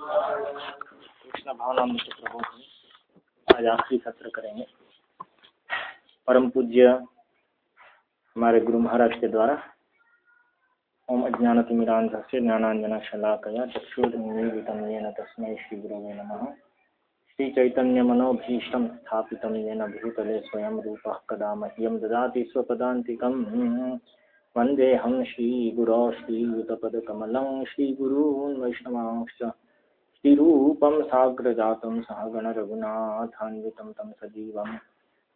कृष्ण भावनामृत प्रभु आज आखिरी सत्र करेंगे। परम पूज्य हमारे गुरु महाराज के द्वारा ओम अज्ञानतिमिरांधस्य ज्ञानांजना शलाकया चक्षुर्मीलितं येन तस्मै श्रीगुरवे नमः। श्रीचैतन्यमनोभीष्टं स्थापितं येन भूतले स्वयं रूप कदा मह्यं ददाति स्वपदान्तिकम् वन्देऽहं श्रीगुरो श्रीयुतपदकमलं। श्रीगुरून् वैष्णवांश्च श्रीरूपं साग्रजातं सहगणरघुनाथान्वितं तं सजीवं।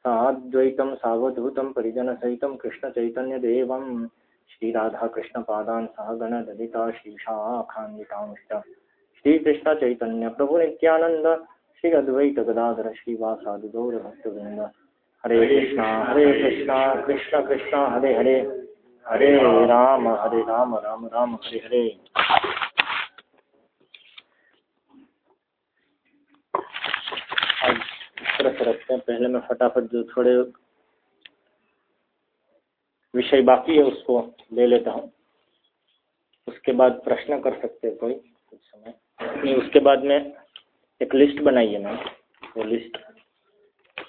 साद्वैतं सावधूतं परिजनसहितं कृष्णचैतन्यदेवं। श्रीराधाकृष्णपादान् सहगणललिता श्रीशाखान्वितांश्च श्रीकृष्णचैतन्यप्रभुनित्यानन्द श्री अद्वैत गदाधर श्रीवासादिगौरभक्तवृन्द। हरे कृष्णा हरे कृष्णा कृष्ण। कृष्ण हरे हरे। हरे राम हरे राम राम राम हरे हरे अब इस तरह से रखते हैं। पहले मैं फटाफट जो थोड़े विषय बाकी है उसको ले लेता हूँ। उसके बाद प्रश्न कर सकते हैं कोई कुछ समय। नहीं, उसके बाद में एक लिस्ट बनाइए मैम। वो लिस्ट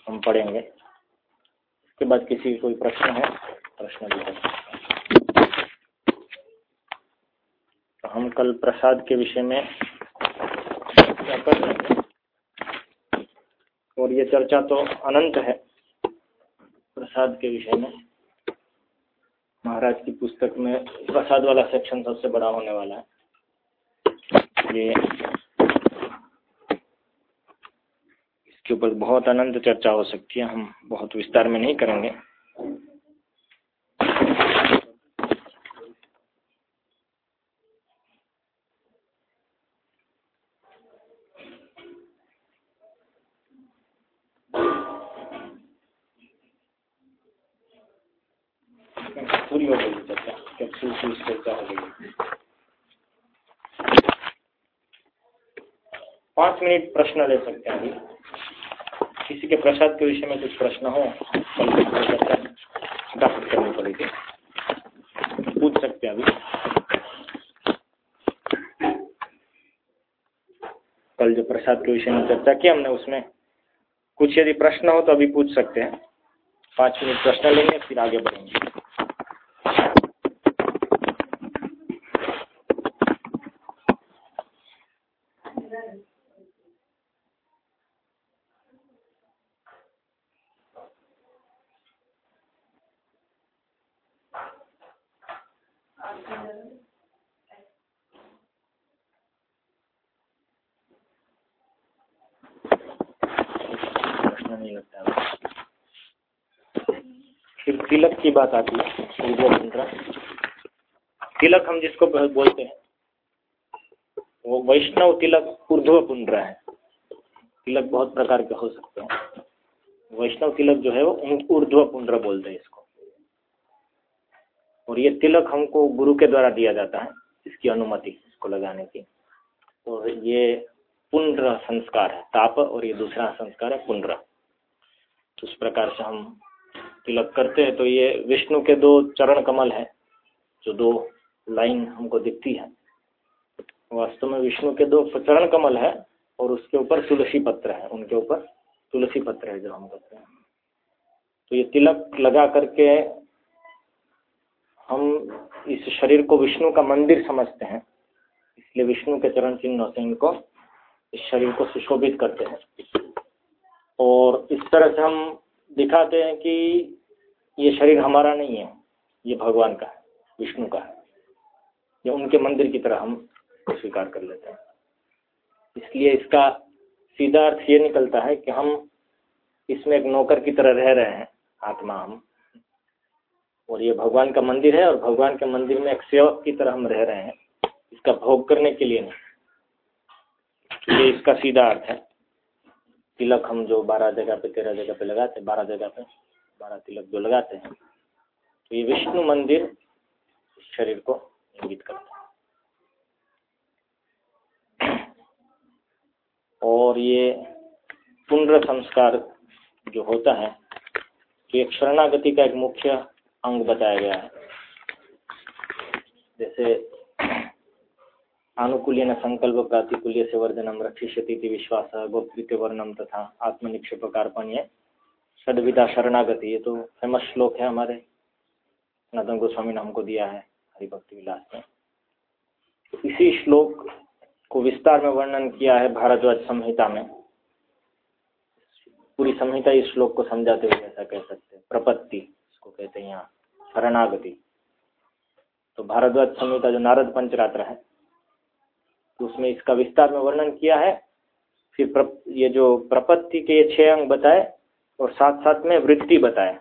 हम पढ़ेंगे। उसके बाद किसी कोई प्रश्न है, प्रश्न भी कर तो हम कल प्रसाद के विषय में चर्चा कर लेंगे और ये चर्चा तो अनंत है प्रसाद के विषय में। महाराज की पुस्तक में प्रसाद वाला सेक्शन सबसे बड़ा होने वाला है। ये इसके ऊपर बहुत अनंत चर्चा हो सकती है, हम बहुत विस्तार में नहीं करेंगे पूरी हो गई चर्चा कैप्सूल की चर्चा हो गई पाँच मिनट प्रश्न ले सकते हैं अभी। किसी के प्रसाद के विषय में कुछ प्रश्न हो चर्चा फटाफट पड़ेगी पूछ सकते हैं अभी। कल जो प्रसाद के विषय में चर्चा की हमने उसमें, कुछ यदि प्रश्न हो तो अभी पूछ सकते हैं। पाँच मिनट प्रश्न लेंगे, फिर आगे बढ़ेंगे प्रश्न नहीं लगता है फिर तिलक की बात आती है ऊर्ध्व पुंड्रा तिलक हम जिसको बोलते हैं, वो वैष्णव तिलक ऊर्ध्व पुंड्रा है। तिलक बहुत प्रकार के हो सकते हैं। वैष्णव तिलक जो है, वो ऊर्ध्व पुंड्र बोलते हैं इसको। और ये तिलक हमको गुरु के द्वारा दिया जाता है, इसकी अनुमति इसको लगाने की। और ये पुंड्र संस्कार है, ताप और ये दूसरा संस्कार है पुंड्र। उस प्रकार से हम तिलक करते हैं तो ये विष्णु के दो चरण कमल है, जो दो लाइन हमको दिखती है। वास्तव में विष्णु के दो चरण कमल है और उसके ऊपर तुलसी पत्र है, उनके ऊपर तुलसी पत्र है जो हम करते हैं। तो ये तिलक लगा करके हम इस शरीर को विष्णु का मंदिर समझते हैं, इसलिए विष्णु के चरण चिन्हों से इनको इस शरीर को सुशोभित करते हैं। और इस तरह से हम दिखाते हैं कि ये शरीर हमारा नहीं है, ये भगवान का है, विष्णु का है। ये उनके मंदिर की तरह हम स्वीकार कर लेते हैं। इसलिए इसका सीधा अर्थ ये निकलता है कि हम इसमें एक नौकर की तरह रह रहे हैं, आत्मा हम। और ये भगवान का मंदिर है और भगवान के मंदिर में एक सेवक की तरह हम रह रहे हैं। इसका भोग करने के लिए नहीं। ये इसका सीधा अर्थ है। तिलक हम जो बारह जगह पे, तेरह जगह पे लगाते हैं, बारह जगह पे, बारह तिलक जो लगाते हैं तो ये विष्णु मंदिर शरीर को इंगित करता है। और ये पुनर् संस्कार जो होता है तो एक शरणागति का एक मुख्य अंग बताया गया है। जैसे आनुकूल्य संकल्प प्रातिकूल्य से वर्धनम रक्षिष्यति विश्वास गोप्त वर्णम तथा आत्मनिक्षेप कार्पण्य सदविदा शरणागति, ये तो फ़ेमस श्लोक है हमारे। सनातन गोस्वामी ने हमको दिया है हरिभक्ति विलास में। इसी श्लोक को विस्तार में वर्णन किया है भारद्वाज संहिता में। पूरी संहिता इस श्लोक को समझाते हुए ऐसा कह सकते हैं। प्रपत्ति, इसको कहते हैं यहाँ, शरणागति। तो भारद्वाज संहिता जो नारद पंचरात्र है तो उसमें इसका विस्तार में वर्णन किया है। फिर प्र, ये जो प्रपत्ति के ये छह अंग बताए और साथ साथ में वृत्ति बताए।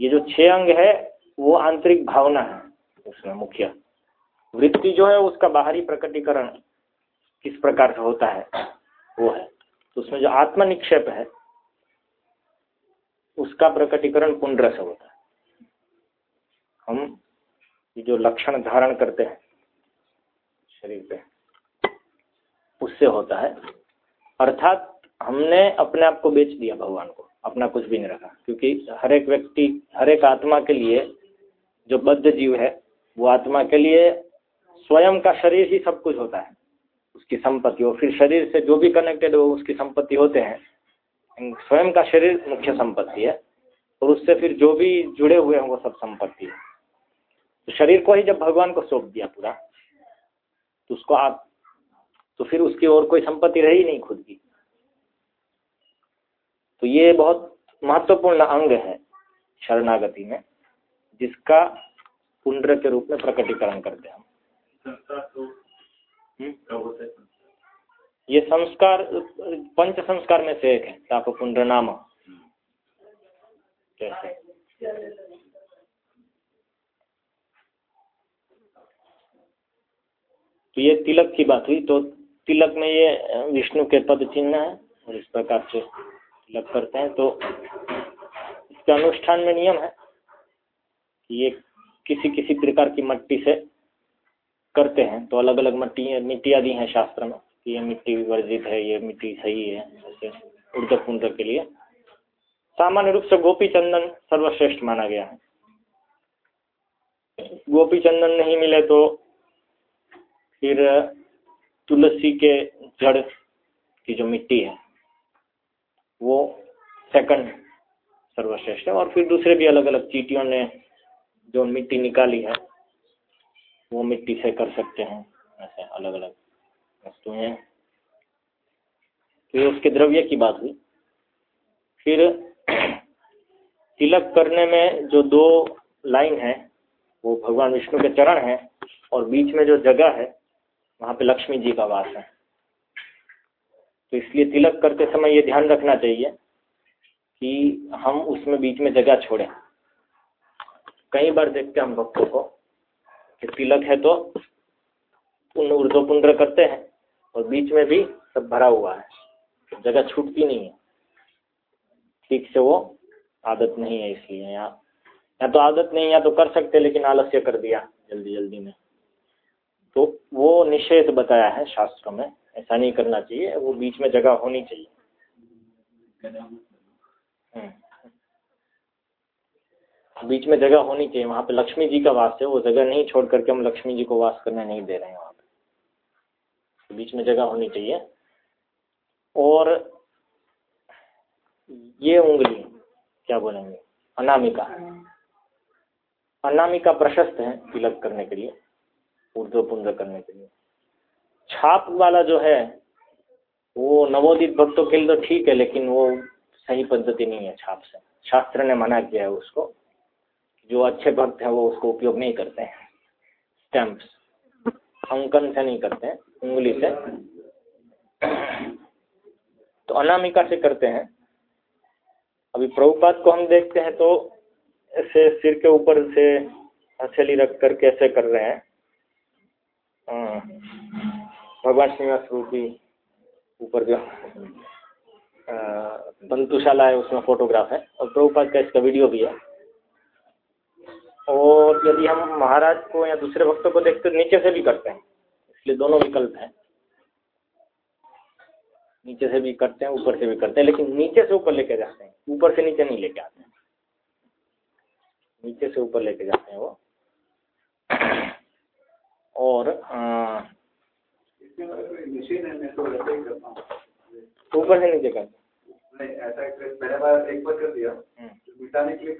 ये जो छह अंग है वो आंतरिक भावना है उसमें मुख्य। वृत्ति जो है उसका बाहरी प्रकटीकरण किस प्रकार से होता है वो है। तो उसमें जो आत्म निक्षेप है उसका प्रकटीकरण पुंड्र से होता है। हम ये जो लक्षण धारण करते हैं शरीर पे उससे होता है। अर्थात हमने अपने आप को बेच दिया भगवान को, अपना कुछ भी नहीं रखा। क्योंकि हर एक व्यक्ति, हर एक आत्मा के लिए जो बद्ध जीव है, वो आत्मा के लिए स्वयं का शरीर ही सब कुछ होता है। उसकी संपत्ति और फिर शरीर से जो भी कनेक्टेड हो, उसकी संपत्ति होते हैं। स्वयं का शरीर मुख्य संपत्ति है, और उससे फिर जो भी जुड़े हुए हैं, वो सब संपत्ति है। तो शरीर को ही जब भगवान को सौंप दिया पूरा तो उसको आप तो फिर उसकी और कोई संपत्ति रही नहीं खुद की। तो ये बहुत महत्वपूर्ण अंग है शरणागति में जिसका पुंड्र के रूप में प्रकटीकरण करते हैं हम। हम्म? ये संस्कार पंच संस्कार में से एक है ताप पुंड्र नाम। तो ये तिलक की बात हुई तो तिलक में ये विष्णु के पद चिन्ह है और इस प्रकार से तिलक करते हैं। तो इसके अनुष्ठान में नियम है कि ये किसी किसी प्रकार की मट्टी से करते हैं। तो अलग अलग मट्टी मिट्टियाँ दी हैं शास्त्र में कि ये मिट्टी वर्जित है, ये मिट्टी सही है जैसे उर्द पुंद के लिए। सामान्य रूप से गोपी चंदन सर्वश्रेष्ठ माना गया है। गोपी चंदन नहीं मिले तो फिर तुलसी के जड़ की जो मिट्टी है, वो सेकंड सर्वश्रेष्ठ है। और फिर दूसरे भी अलग अलग चीटियों ने जो मिट्टी निकाली है, वो मिट्टी से कर सकते हैं ऐसे अलग अलग वस्तुएँ फिर उसके द्रव्य की बात हुई। फिर तिलक करने में जो दो लाइन है, वो भगवान विष्णु के चरण है, और बीच में जो जगह है वहाँ पे लक्ष्मी जी का वास है। तो इसलिए तिलक करते समय ये ध्यान रखना चाहिए कि हम उसमें बीच में जगह छोड़ें। कई बार देखते हैं हम भक्तों को कि तिलक है तो पुण्य ऊर्धो पुंड्र करते हैं और बीच में भी सब भरा हुआ है, जगह छूटती नहीं है। ठीक से वो आदत नहीं है इसलिए यहाँ या तो आदत नहीं या तो कर सकते लेकिन आलस्य कर दिया जल्दी जल्दी में। तो वो निषेध बताया है शास्त्रों में ऐसा नहीं करना चाहिए वो बीच में जगह होनी चाहिए। हम्म। बीच में जगह होनी चाहिए वहाँ पे लक्ष्मी जी का वास है वो जगह नहीं छोड़ करके हम लक्ष्मी जी को वास करने नहीं दे रहे हैं वहाँ पे। बीच में जगह होनी चाहिए। और ये उंगली क्या बोलेंगे अनामिका। अनामिका प्रशस्त है तिलक करने के लिए। ऊर्ध्वपुंज करने के लिए। छाप वाला जो है, वो नवोदित भक्तों के लिए तो ठीक है, लेकिन वो सही पद्धति नहीं है छाप से। शास्त्र ने मना किया है उसको। जो अच्छे भक्त हैं वो उसको उपयोग नहीं करते हैं। स्टैम्प्स अंकन से नहीं करते हैं, उंगली से। तो अनामिका से करते हैं। अभी प्रभुपात को हम देखते हैं तो ऐसे सिर के ऊपर से हथेली रख कर कैसे कर रहे हैं। हाँ। भगवान श्रीनिवास रूपी ऊपर जो बंतुशाला है, उसमें फोटोग्राफ है। और प्रभुपाद का इसका वीडियो भी है। और यदि हम महाराज को या दूसरे भक्तों को देखते तो नीचे से भी करते हैं। इसलिए दोनों विकल्प हैं। नीचे से भी करते हैं, ऊपर से भी करते हैं। लेकिन नीचे से ऊपर लेके जाते हैं। ऊपर से नीचे नहीं लेके आते हैं। नीचे से ऊपर लेके जाते हैं वो। और ऊपर से नीचे कर। हम्म। मिटाने के लिए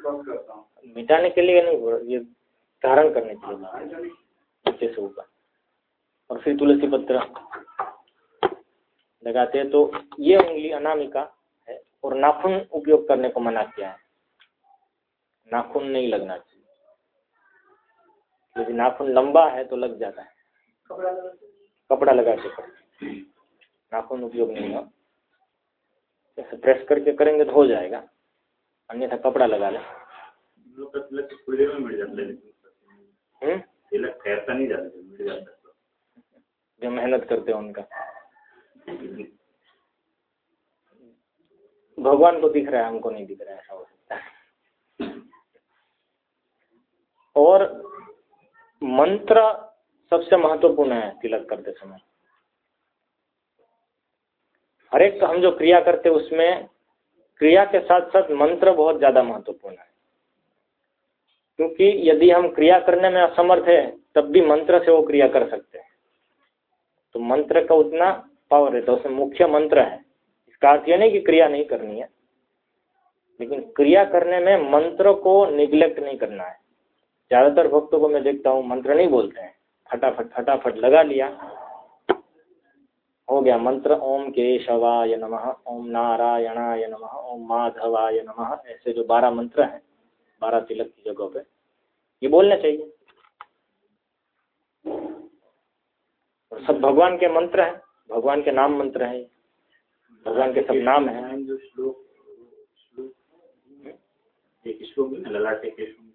मिटाने के लिए नहीं ये धारण करने के लिए। नीचे से ऊपर। और फिर तुलसी पत्र लगाते हैं। तो ये उंगली अनामिका है और नाखून उपयोग करने को मना किया है। नाखून नहीं लगना यदि नाखून लंबा है तो लग जाता है। कपड़ा। लगा के करें। नाखून उपयोग नहीं हो जैसे प्रेस करके करेंगे तो हो जाएगा। अन्यथा कपड़ा लगा लें। लोग का तिलक तो थोड़ी देर में मिट जाता है। लेकिन हम्म? तिलक ठहरता नहीं जाता है, जाता जो मेहनत करते हैं उनका। भगवान को दिख रहा है हमको नहीं दिख रहा है ऐसा हो सकता है। और मंत्र सबसे महत्वपूर्ण है तिलक करते समय। हर एक हम जो क्रिया करते उसमें क्रिया के साथ साथ मंत्र बहुत ज़्यादा महत्वपूर्ण है। क्योंकि यदि हम क्रिया करने में असमर्थ है, तब भी मंत्र से वो क्रिया कर सकते हैं। तो मंत्र का उतना पावर है तो उसमें मुख्य मंत्र है। इसका अर्थ यह नहीं कि क्रिया नहीं करनी है, लेकिन क्रिया करने में मंत्र को निग्लेक्ट नहीं करना है। ज़्यादातर भक्तों को मैं देखता हूँ, मंत्र नहीं बोलते हैं। फटाफट फटाफट लगा लिया। हो गया मंत्र, ओम केशवाय नमः, ओम नारायणाय नमः, ओम माधवाय नमः, ऐसे जो बारह मंत्र हैं, बारह तिलक की जगह पे। ये बोलना चाहिए। और सब भगवान के मंत्र हैं, भगवान के नाम मंत्र हैं भगवान के सब नाम हैं। श्लोक श्लोक। श्लोक।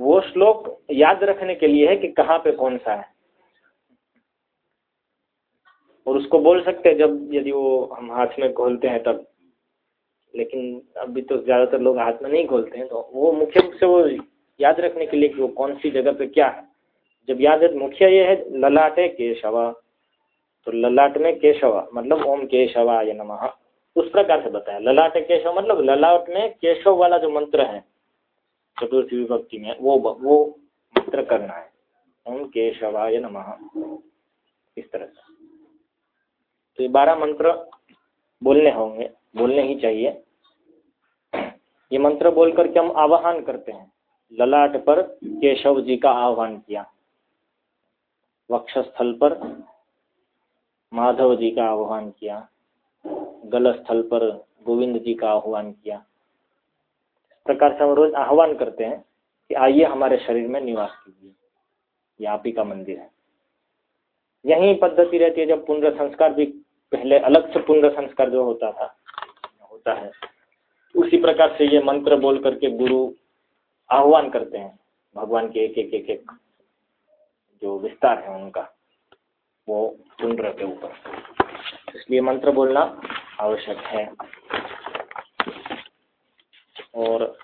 वो श्लोक याद रखने के लिए है कि कहाँ पे कौन सा है। और उसको बोल सकते हैं जब, यदि वो हम हाथ में खोलते हैं तब। लेकिन अभी तो ज़्यादातर लोग हाथ में नहीं खोलते हैं तो वो मुख्य रूप से वो याद रखने के लिए कि वो कौन सी जगह पे क्या है। जब याद है मुख्य ये है, ललाटे केशवा। तो ललाट में केशवा मतलब ओम केशवा ये नमः। उस प्रकार से बताया। ललाट केशव मतलब ललाट में केशव वाला जो मंत्र है चतुर्थी विभक्ति में वो वो मंत्र करना है। ओम केशवाय नमः। इस तरह से। तो ये बारह मंत्र बोलने होंगे, बोलने ही चाहिए। ये मंत्र बोल करके हम आवाहन करते हैं। ललाट पर केशव जी का आह्वान किया। वक्षस्थल पर माधव जी का आह्वान किया। गल स्थल पर गोविंद जी का आह्वान किया। प्रकार से हम रोज आह्वान करते हैं कि आइए हमारे शरीर में निवास कीजिए। ये आप ही का मंदिर है। यही पद्धति रहती है जब पुनर् संस्कार भी पहले अलग से पुनर् संस्कार जो होता था, होता है, उसी प्रकार से ये मंत्र बोल करके गुरु आह्वान करते हैं। भगवान के एक एक एक एक जो विस्तार है उनका, वो पुनर के ऊपर। इसलिए मंत्र बोलना आवश्यक है। और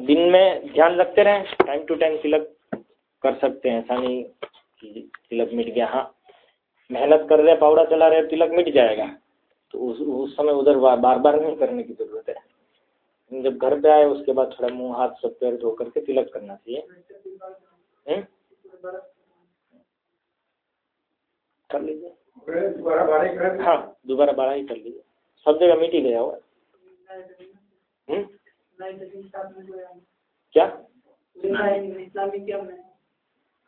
दिन में ध्यान रखते रहें टाइम टू टाइम तिलक कर सकते हैं ऐसा नहीं कि तिलक मिट गया। हाँ मेहनत कर रहे पावड़ा चला रहे तिलक मिट जाएगा। तो उस उस समय उधर बार बार, बार नहीं करने की ज़रूरत है। जब घर पे आए उसके बाद थोड़ा मुँह हाथ सब पैर धो करके तिलक करना चाहिए। हम्म? कर लीजिए। ही कर। हाँ दोबारा बारह ही कर लीजिए। सब जगह मिट ही गया हुआ? क्या?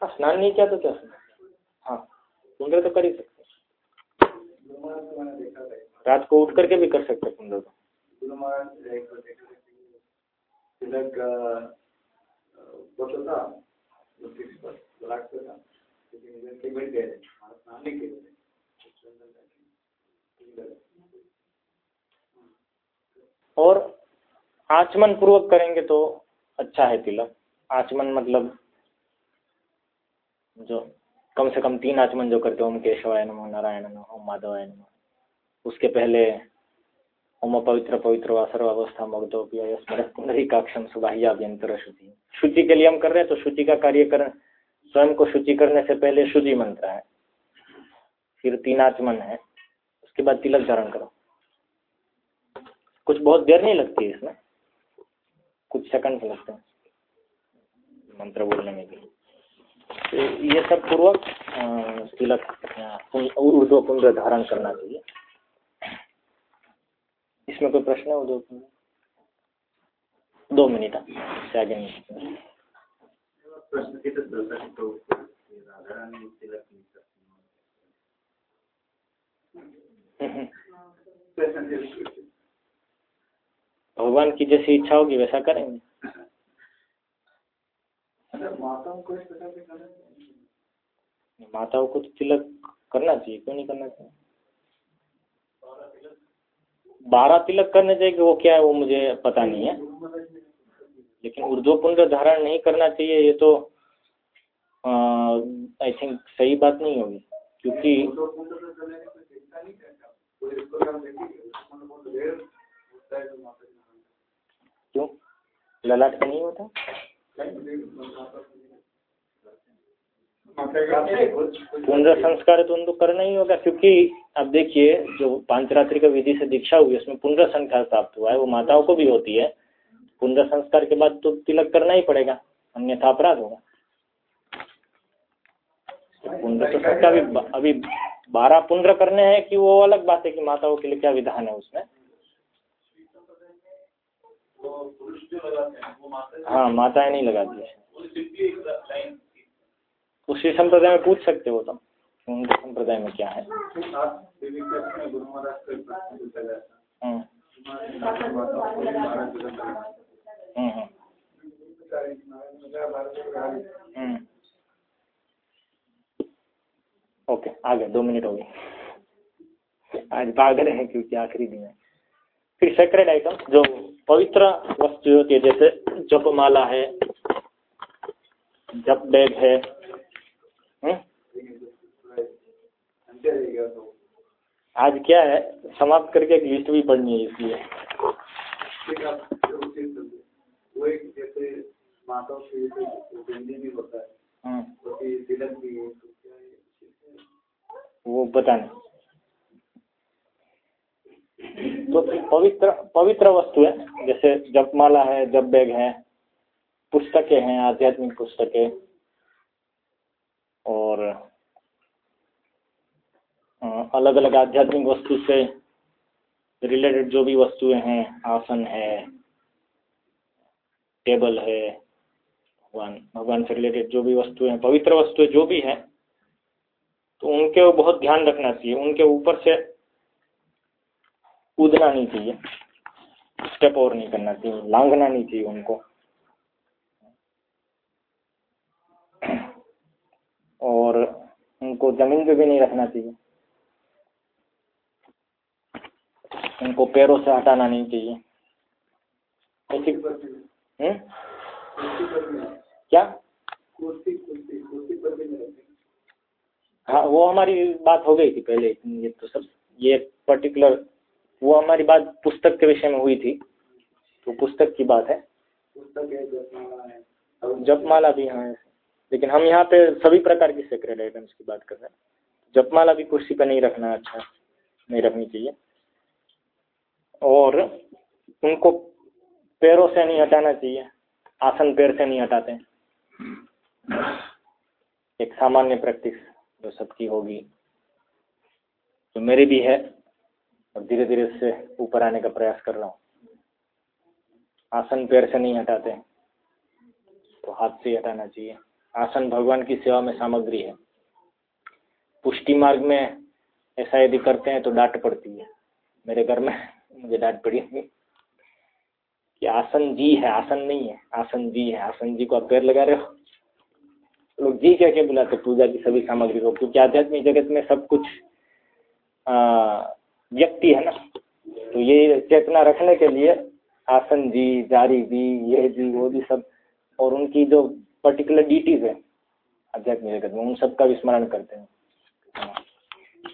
हाँ स्नान नहीं किया तो क्या? हाँ कुंडल तो कर ही सकते रात को उठ करके भी कर सकते कुंडल तो और आचमन पूर्वक करेंगे तो अच्छा है तिलक। आचमन मतलब जो कम से कम तीन आचमन जो करते हैं, ओम केशवाय नमो, नारायण नमः माधवाय नमः। उसके पहले ओम पवित्र पवित्र व सर्वावस्था मग्धोप्य स्मृत पुनरिकाक्षम सुबाह्याभ्यंतर शुचि। शुचि के लिए हम कर रहे हैं तो शुचि का कार्य कर स्वयं को शुचि करने से पहले शुचि मंत्र है। फिर तीन आचमन है, उसके बाद तिलक धारण करो। कुछ बहुत देर नहीं लगती है इसमें। कुछ सेकंड लगते हैं। मंत्र बोलने में भी। तो ये सब पूर्वक तिलक कुंड- ऊर्ध्व कुंड धारण करना चाहिए। इसमें कोई प्रश्न है ऊर्ध्व कुंड दो मिनट इससे आगे नहीं प्रश्न तिथंच होता तो राधा राणी तिलक नाही करत. भगवान की जैसी इच्छा होगी वैसा करेंगे। अच्छा माताओं को तो तिलक करना चाहिए क्यों नहीं करना चाहिए? बारह तिलक? करने चाहिए वो क्या है वो मुझे पता नहीं है। लेकिन ऊर्ध्व पुंड धारण नहीं करना चाहिए ये तो आई थिंक सही बात नहीं होगी। क्योंकि दो कुंड तो करने की कोई चिंता नहीं करता कोई इसको हम देखेंगे उसमें बहुत देर होता है जो माता जी नहाते क्यों ललाट का नहीं होता। पुनः संस्कार तो उनको करना ही होगा, क्योंकि अब देखिए, जो पांचरात्रि का विधि से दीक्षा हुई, उसमें पुनः संस्कार प्राप्त हुआ है, वो माताओं को भी होती है। पुनः संस्कार के बाद तो तिलक करना ही पड़ेगा, अन्यथा अपराध होगा। तो अभी अभी बारह पुनः करने हैं कि वो अलग बात है कि माताओं के लिए क्या विधान है उसमें। हाँ माताएँ नहीं लगाती उसी संप्रदाय में पूछ सकते हो तुम उनके संप्रदाय में क्या है। हम्म। हम्म, हम्म। ओके आ गए दो मिनट हो गए। आज भाग रहे हैं क्योंकि आखिरी दिन है। फिर सेक्रेट आइटम जो पवित्र वस्तु होती है जैसे जपमाला है जप बैग है तो आज क्या है? समाप्त करके एक लिस्ट भी पढ़नी है इसलिए। है। वो एक जैसे माताओं के जैसे बिंदी भी होता है हम्म, तो ये तिलक भी है तो तो पवित्र पवित्र है। जैसे जपमाला है, जप बैग है, पुस्तकें हैं, आध्यात्मिक पुस्तकें। और अलग अलग आध्यात्मिक वस्तु से रिलेटेड जो भी वस्तुएँ हैं, आसन है, टेबल है, भगवान भगवान से रिलेटेड जो भी वस्तुएँ हैं, पवित्र वस्तुएँ जो भी हैं तो उनके बहुत ध्यान रखना चाहिए। उनके ऊपर से कूदना नहीं चाहिए। स्टेप और नहीं करना चाहिए लांघना नहीं चाहिए उनको। और उनको ज़मीन पे भी नहीं रखना चाहिए। उनको पैरों से हटाना नहीं चाहिए। ऐसी हम्म? क्या? कुर्सी कुर्सी कुर्सी पर भी नहीं हाँ वो हमारी बात हो गई थी पहले ये तो सब ये पर्टिकुलर वो हमारी बात पुस्तक के विषय में हुई थी तो पुस्तक की बात है। पुस्तक है जपमाला भी हाँ लेकिन हम यहाँ पे सभी प्रकार की सेक्रेट आइटम्स की बात कर रहे हैं। जपमाला भी कुर्सी पे नहीं रखना अच्छा नहीं रखनी चाहिए। और उनको पैरों से नहीं हटाना चाहिए आसन पैर से नहीं हटाते एक सामान्य प्रैक्टिस जो सबकी होगी जो मेरी भी है और धीरे धीरे इससे ऊपर आने का प्रयास कर रहा हूँ। आसन पैर से नहीं हटाते। तो हाथ से हटाना चाहिए। आसन भगवान की सेवा में सामग्री है। पुष्टि मार्ग में ऐसा यदि करते हैं तो डांट पड़ती है। मेरे घर में मुझे डांट पड़ी कि आसन जी है, आसन नहीं है, आसन जी है, आसन जी को आप पैर लगा रहे हो। लोग जी क्या क्या बुलाते पूजा की सभी सामग्री को, क्योंकि आध्यात्मिक जगत में सब कुछ व्यक्ति है ना। तो ये चेतना रखने के लिए आसन जी, जारी जी, ये जी, वो भी सब, और उनकी जो पर्टिकुलर डीटीज है, आध्यात्मिक जगत में, उन सब का भी स्मरण करते हैं।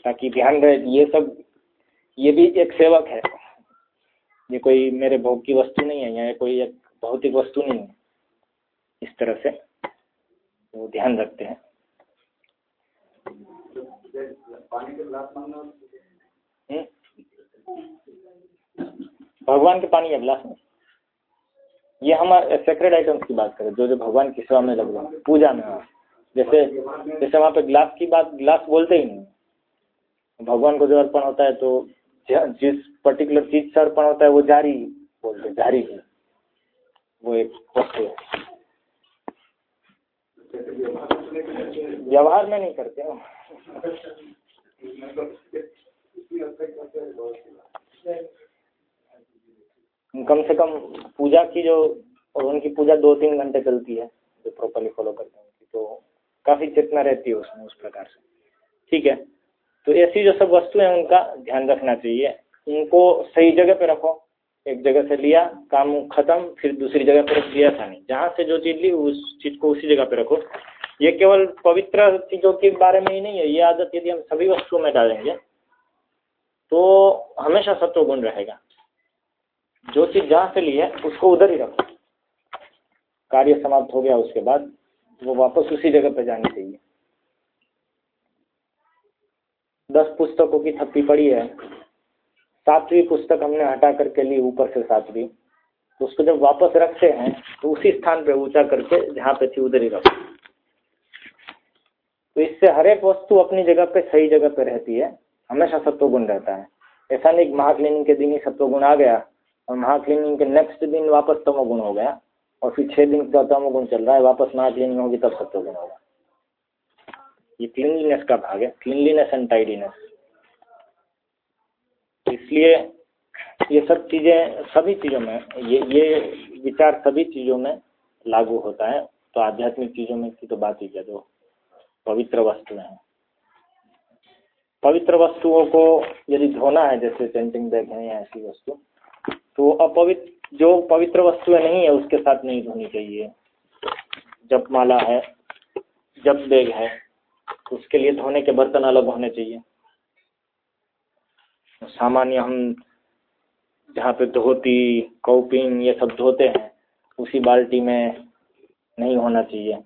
ताकि ध्यान रहे, ये सब, ये भी एक सेवक है। ये कोई मेरे भोग की वस्तु नहीं है, या कोई एक भौतिक वस्तु नहीं है। इस तरह से वो ध्यान रखते हैं। पानी के? भगवान के पानी का गिलास में ये हम सेक्रेट आइटम्स की बात करें, जो जो भगवान की सेवा में लग रहे पूजा में। जैसे जैसे वहाँ पे ग्लास की बात ग्लास बोलते ही नहीं। भगवान को जो अर्पण होता है तो जिस पर्टिकुलर चीज़ से अर्पण होता है, वो जारी बोलते जारी है। वो एक वस्तु है। व्यवहार में नहीं करते हो कम से कम पूजा की जो, और उनकी पूजा दो तीन घंटे चलती है, जो प्रॉपरली फॉलो करते हैं उनकी तो काफ़ी चेतना रहती है उसमें, उस प्रकार से। ठीक है? तो ऐसी जो सब वस्तु है, उनका ध्यान रखना चाहिए। उनको सही जगह पे रखो, एक जगह से लिया, काम खत्म, फिर दूसरी जगह पे रख दिया था नहीं। जहाँ से जो चीज़ ली, उस चीज़ को उसी जगह पे रखो। ये केवल पवित्र चीज़ों के बारे में ही नहीं है, ये आदत यदि हम सभी वस्तुओं में डालेंगे तो हमेशा सत्व गुण रहेगा। जो चीज़ जहाँ से ली है, उसको उधर ही रखो। कार्य समाप्त हो गया, उसके बाद वो वापस उसी जगह पे जानी चाहिए। दस पुस्तकों की थप्पी पड़ी है। सातवीं पुस्तक हमने हटा करके ली, ऊपर से सातवीं। तो उसको जब वापस रखते हैं तो उसी स्थान पे ऊँचा करके जहाँ पे थी, उधर ही रखो। तो इससे हर एक वस्तु अपनी जगह पे सही जगह पे रहती है। हमेशा सत्वगुण रहता है। ऐसा नहीं महाक्लीनिंग के दिन ही सत्वगुण आ गया और महाक्लीनिंग के नेक्स्ट दिन वापस तमोगुण हो गया और फिर छः दिन का तमोगुण चल रहा है, वापस महाक्लीनिंग होगी तब सत्वगुण होगा। ये क्लीनलीनेस का भाग है क्लीनलीनेस एंड टाइडीनेस इसलिए ये सब चीज़ें, सभी चीज़ों में, ये ये विचार सभी चीज़ों में लागू होता है। तो आध्यात्मिक चीज़ों में की तो बात ही क्या जो पवित्र वस्तुएँ हैं। पवित्र वस्तुओं को यदि धोना है, जैसे पेंटिंग बैग है या ऐसी वस्तु तो अपवित्र जो पवित्र वस्तुएँ नहीं है, उसके साथ नहीं धोनी चाहिए। जब माला है, जब बैग है, उसके लिए धोने के बर्तन अलग होने चाहिए। सामान्य हम जहाँ पे धोती कौपिन ये सब धोते हैं, उसी बाल्टी में नहीं होना चाहिए।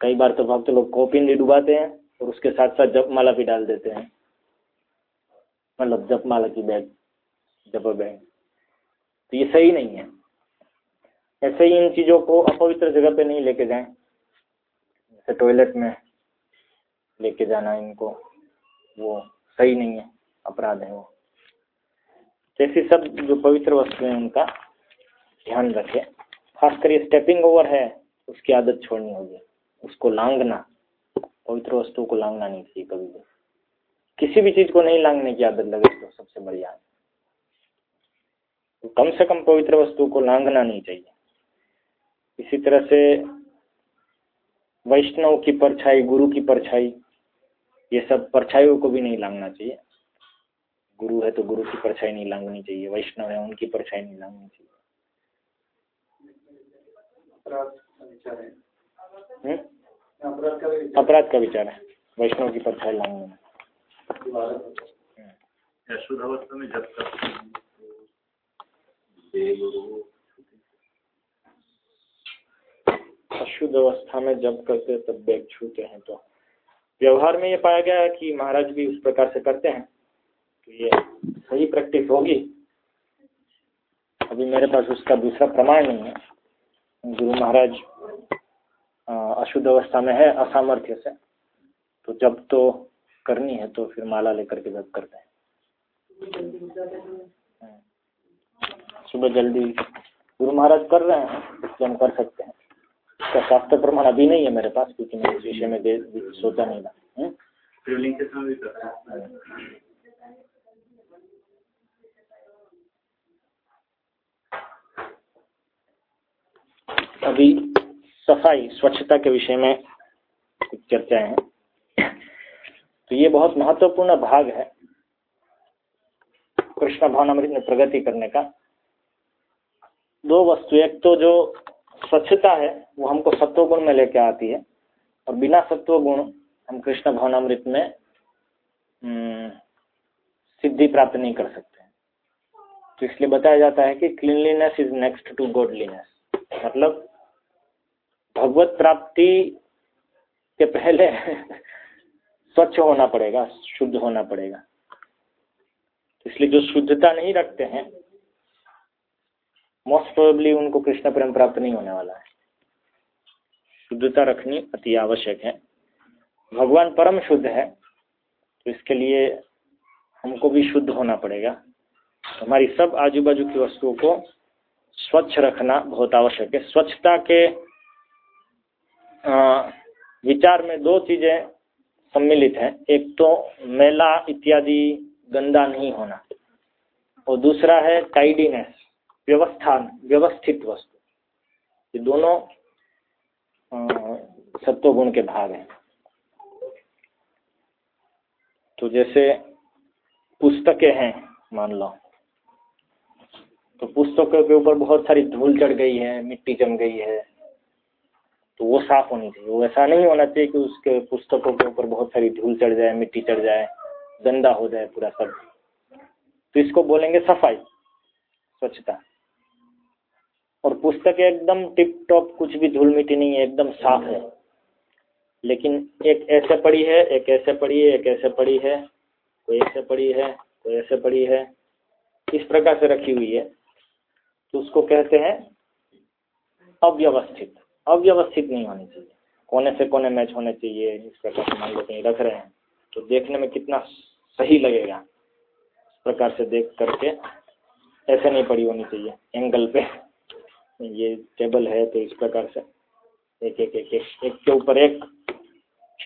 कई बार तो भक्त लोग कौपिन भी डुबाते हैं और उसके साथ साथ जप माला भी डाल देते हैं। मतलब जप माला की बैग, जप बैग। तो ये सही नहीं है। ऐसे ही इन चीज़ों को अपवित्र जगह पे नहीं लेके जाएँ। जैसे टॉयलेट में लेके जाना इनको, वो सही नहीं है, अपराध है वो। जैसी सब जो पवित्र वस्तु हैं उनका ध्यान रखें। खासकर ये स्टेपिंग ओवर है, उसकी आदत छोड़नी होगी। उसको लांगना, पवित्र वस्तुओं को लांगना नहीं चाहिए कभी भी। किसी भी चीज़ को नहीं लांगने की आदत लगे तो सबसे बढ़िया है। तो कम से कम पवित्र वस्तु को लांगना नहीं चाहिए। इसी तरह से वैष्णव की परछाई गुरु की परछाई ये सब परछाइयों को भी नहीं लांगना चाहिए। गुरु है तो गुरु की परछाई नहीं लांगनी चाहिए वैष्णव है उनकी परछाई नहीं लांगनी चाहिए। हम्म? अपराध का विचार है। वैष्णव की परछाई लांगनी। शुद्ध अवस्था में जब तक अशुद्ध अवस्था में जब करते तब बैग छूते हैं तो। व्यवहार में ये पाया गया है कि महाराज भी उस प्रकार से करते हैं। तो ये सही प्रैक्टिस होगी। अभी मेरे पास उसका दूसरा प्रमाण नहीं है। गुरु महाराज अशुद्ध अवस्था में है, असामर्थ्य से। तो जब तो करनी है तो फिर माला लेकर के जब करते हैं। सुबह जल्दी गुरु महाराज कर रहे हैं, इसलिए हम कर सकते हैं। इसका शास्त्र प्रमाण अभी नहीं है मेरे पास, क्योंकि मैं इस विषय में सोचा नहीं था। भी अभी सफ़ाई, स्वच्छता के विषय में कुछ चर्चाएँ हैं। तो ये बहुत महत्वपूर्ण भाग है कृष्ण भावनामृत में प्रगति करने का। दो वस्तु एक तो जो स्वच्छता है वो हमको सत्व गुण में लेके आती है और बिना सत्व गुण हम कृष्ण भावनामृत में हम्म, सिद्धि प्राप्त नहीं कर सकते। तो इसलिए बताया जाता है कि cleanliness is next to godliness मतलब भगवत प्राप्ति के पहले स्वच्छ होना पड़ेगा, शुद्ध होना पड़ेगा। इसलिए जो शुद्धता नहीं रखते हैं मोस्ट प्रोबेबली उनको कृष्ण प्रेम प्राप्त नहीं होने वाला है। शुद्धता रखनी अति आवश्यक है। भगवान परम शुद्ध है तो इसके लिए हमको भी शुद्ध होना पड़ेगा। हमारी सब आजू बाजू की वस्तुओं को स्वच्छ रखना बहुत आवश्यक है। स्वच्छता के विचार में दो चीज़ें सम्मिलित है। एक तो मेला इत्यादि गंदा नहीं होना। और दूसरा है टाइडीनेस व्यवस्थान, व्यवस्थित वस्तु। ये दोनों सत्व गुण के भाग हैं। तो जैसे पुस्तकें हैं, मान लो। तो पुस्तकों के ऊपर बहुत सारी धूल चढ़ गई है, मिट्टी जम गई है। तो वो साफ़ होनी चाहिए। वो ऐसा नहीं होना चाहिए कि उसके पुस्तकों के ऊपर बहुत सारी धूल चढ़ जाए, मिट्टी चढ़ जाए, गंदा हो जाए पूरा सब। तो इसको बोलेंगे सफ़ाई, स्वच्छता। और पुस्तक एकदम टिप टॉप कुछ भी धूल मिट्टी नहीं है, एकदम साफ़ है। लेकिन एक ऐसे पड़ी है, एक ऐसे पड़ी है, एक ऐसे पड़ी है, कोई ऐसे पड़ी है, कोई ऐसे पड़ी है, इस प्रकार से रखी हुई है। तो उसको कहते हैं अव्यवस्थित। अव्यवस्थित नहीं होनी चाहिए। कोने से कोने मैच होने चाहिए, इस प्रकार से मान लो कहीं रख रहे हैं तो देखने में कितना सही लगेगा। इस प्रकार से देख करके ऐसे नहीं पड़ी होनी चाहिए। एंगल पे ये टेबल है तो इस प्रकार से एक एक एक एक एक के ऊपर एक,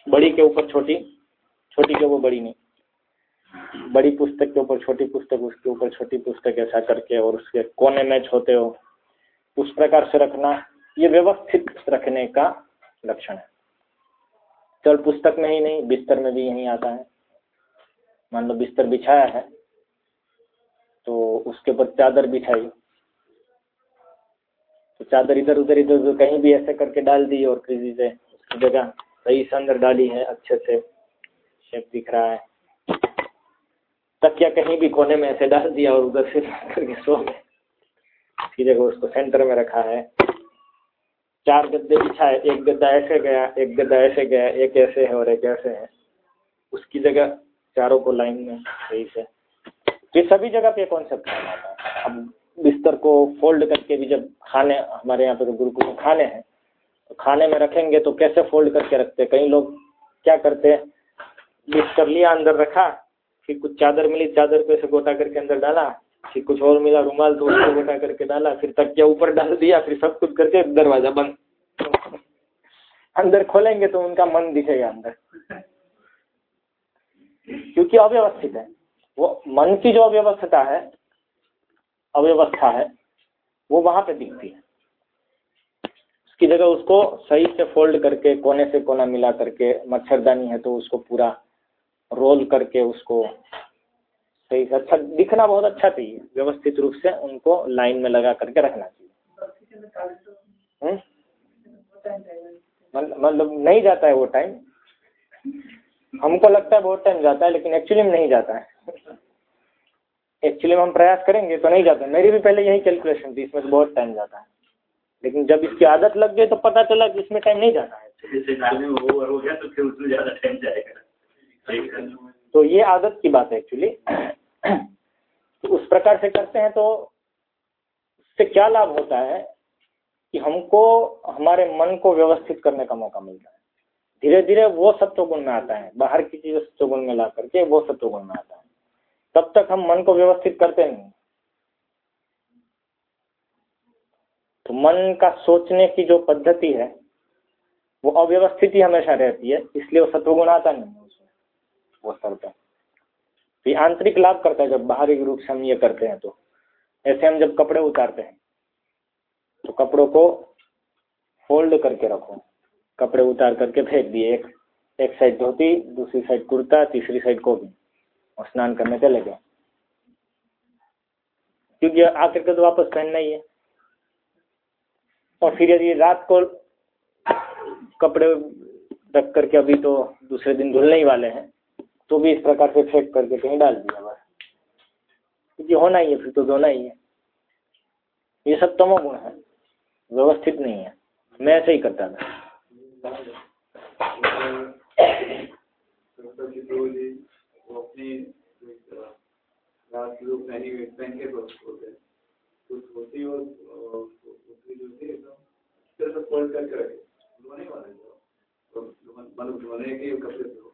बड़ी के ऊपर छोटी छोटी के ऊपर बड़ी नहीं। बड़ी पुस्तक के ऊपर छोटी पुस्तक, उसके ऊपर छोटी पुस्तक, ऐसा करके और उसके कोने मैच होते हो, उस प्रकार से रखना ये व्यवस्थित रखने का लक्षण है। चल पुस्तक में ही नहीं, बिस्तर में भी यही आता है। मान लो बिस्तर बिछाया है तो उसके ऊपर चादर बिछाई। तो चादर इधर उधर इधर उधर कहीं भी ऐसे करके डाल दी और किसी से उसकी जगह सही से अंदर डाली है, अच्छे से शेप दिख रहा है। तकिया कहीं भी कोने में ऐसे डाल दिया और उधर से करके सो गए। उसको सेंटर में रखा है। चार गद्दे बिछाए एक गद्दा ऐसे गया, एक गद्दा ऐसे गया, एक ऐसे है और एक ऐसे है। उसकी जगह चारों को लाइन में सही से। ये सभी जगह पे कॉन्सेप्ट काम आता है। अब बिस्तर को फोल्ड करके भी जब खाने, हमारे यहाँ पे तो गुरुकुल में खाने हैं तो खाने में रखेंगे तो कैसे फोल्ड करके रखते कई लोग क्या करते हैं? बिस्तर लिया, अंदर रखा, फिर कुछ चादर मिली, चादर पे ऐसे गोटा करके अंदर डाला फिर कुछ और मिला रुमाल तो उसको गोटा करके डाला फिर तकिया ऊपर डाल दिया फिर सब कुछ करके दरवाज़ा बंद। अंदर खोलेंगे तो उनका मन दिखेगा अंदर। क्योंकि अव्यवस्थित है। वो मन की जो अव्यवस्था है अव्यवस्था है वो वहाँ पे दिखती है। उसकी जगह उसको सही से फोल्ड करके कोने से कोना मिला करके मच्छरदानी है तो उसको पूरा रोल करके उसको सही से अच्छा दिखना बहुत अच्छा चाहिए। व्यवस्थित रूप से उनको लाइन में लगा करके रखना चाहिए। मतलब नहीं जाता है वो टाइम हमको लगता है बहुत टाइम जाता है लेकिन एक्चुअली में नहीं जाता है। एक्चुअली में हम प्रयास करेंगे तो नहीं जाता मेरी भी पहले यही कैलकुलेशन थी इसमें तो बहुत टाइम जाता है। लेकिन जब इसकी आदत लग गई तो पता चला कि इसमें टाइम नहीं जाता है। जैसे में ओवर हो गया तो फिर उसमें ज़्यादा टाइम जाएगा। तो ये आदत की बात है एक्चुअली तो उस प्रकार से करते हैं तो उससे क्या लाभ होता है कि हमको, हमारे मन को व्यवस्थित करने का मौका मिलता है। धीरे धीरे वो सत्व गुण में आता है। बाहर की चीज़ सत्व गुण में ला करके वो सत्व गुण में आता है। तब तक हम मन को व्यवस्थित करते नहीं। तो मन का सोचने की जो पद्धति है, वो अव्यवस्थित ही हमेशा रहती है, इसलिए वो सत्वगुण आता नहीं। वो स्तर पे। तो ये आंतरिक लाभ करता है, जब बाहरी रूप से हम ये करते हैं तो। ऐसे हम जब कपड़े उतारते हैं तो कपड़ों को फोल्ड करके रखो। कपड़े उतार करके फेंक दिए। एक एक साइड धोती, दूसरी साइड कुर्ता, तीसरी साइड को भी और स्नान करने चले गए। क्योंकि आकर के तो वापस पहनना ही है। और फिर यदि रात को कपड़े रख करके अभी तो दूसरे दिन धुलने ही वाले हैं तो भी इस प्रकार से फेंक करके कहीं डाल दिया बस क्योंकि होना ही है फिर तो धोना ही है ये सब तमोगुण है व्यवस्थित नहीं है मैं ऐसे ही करता था हैं हो मतलब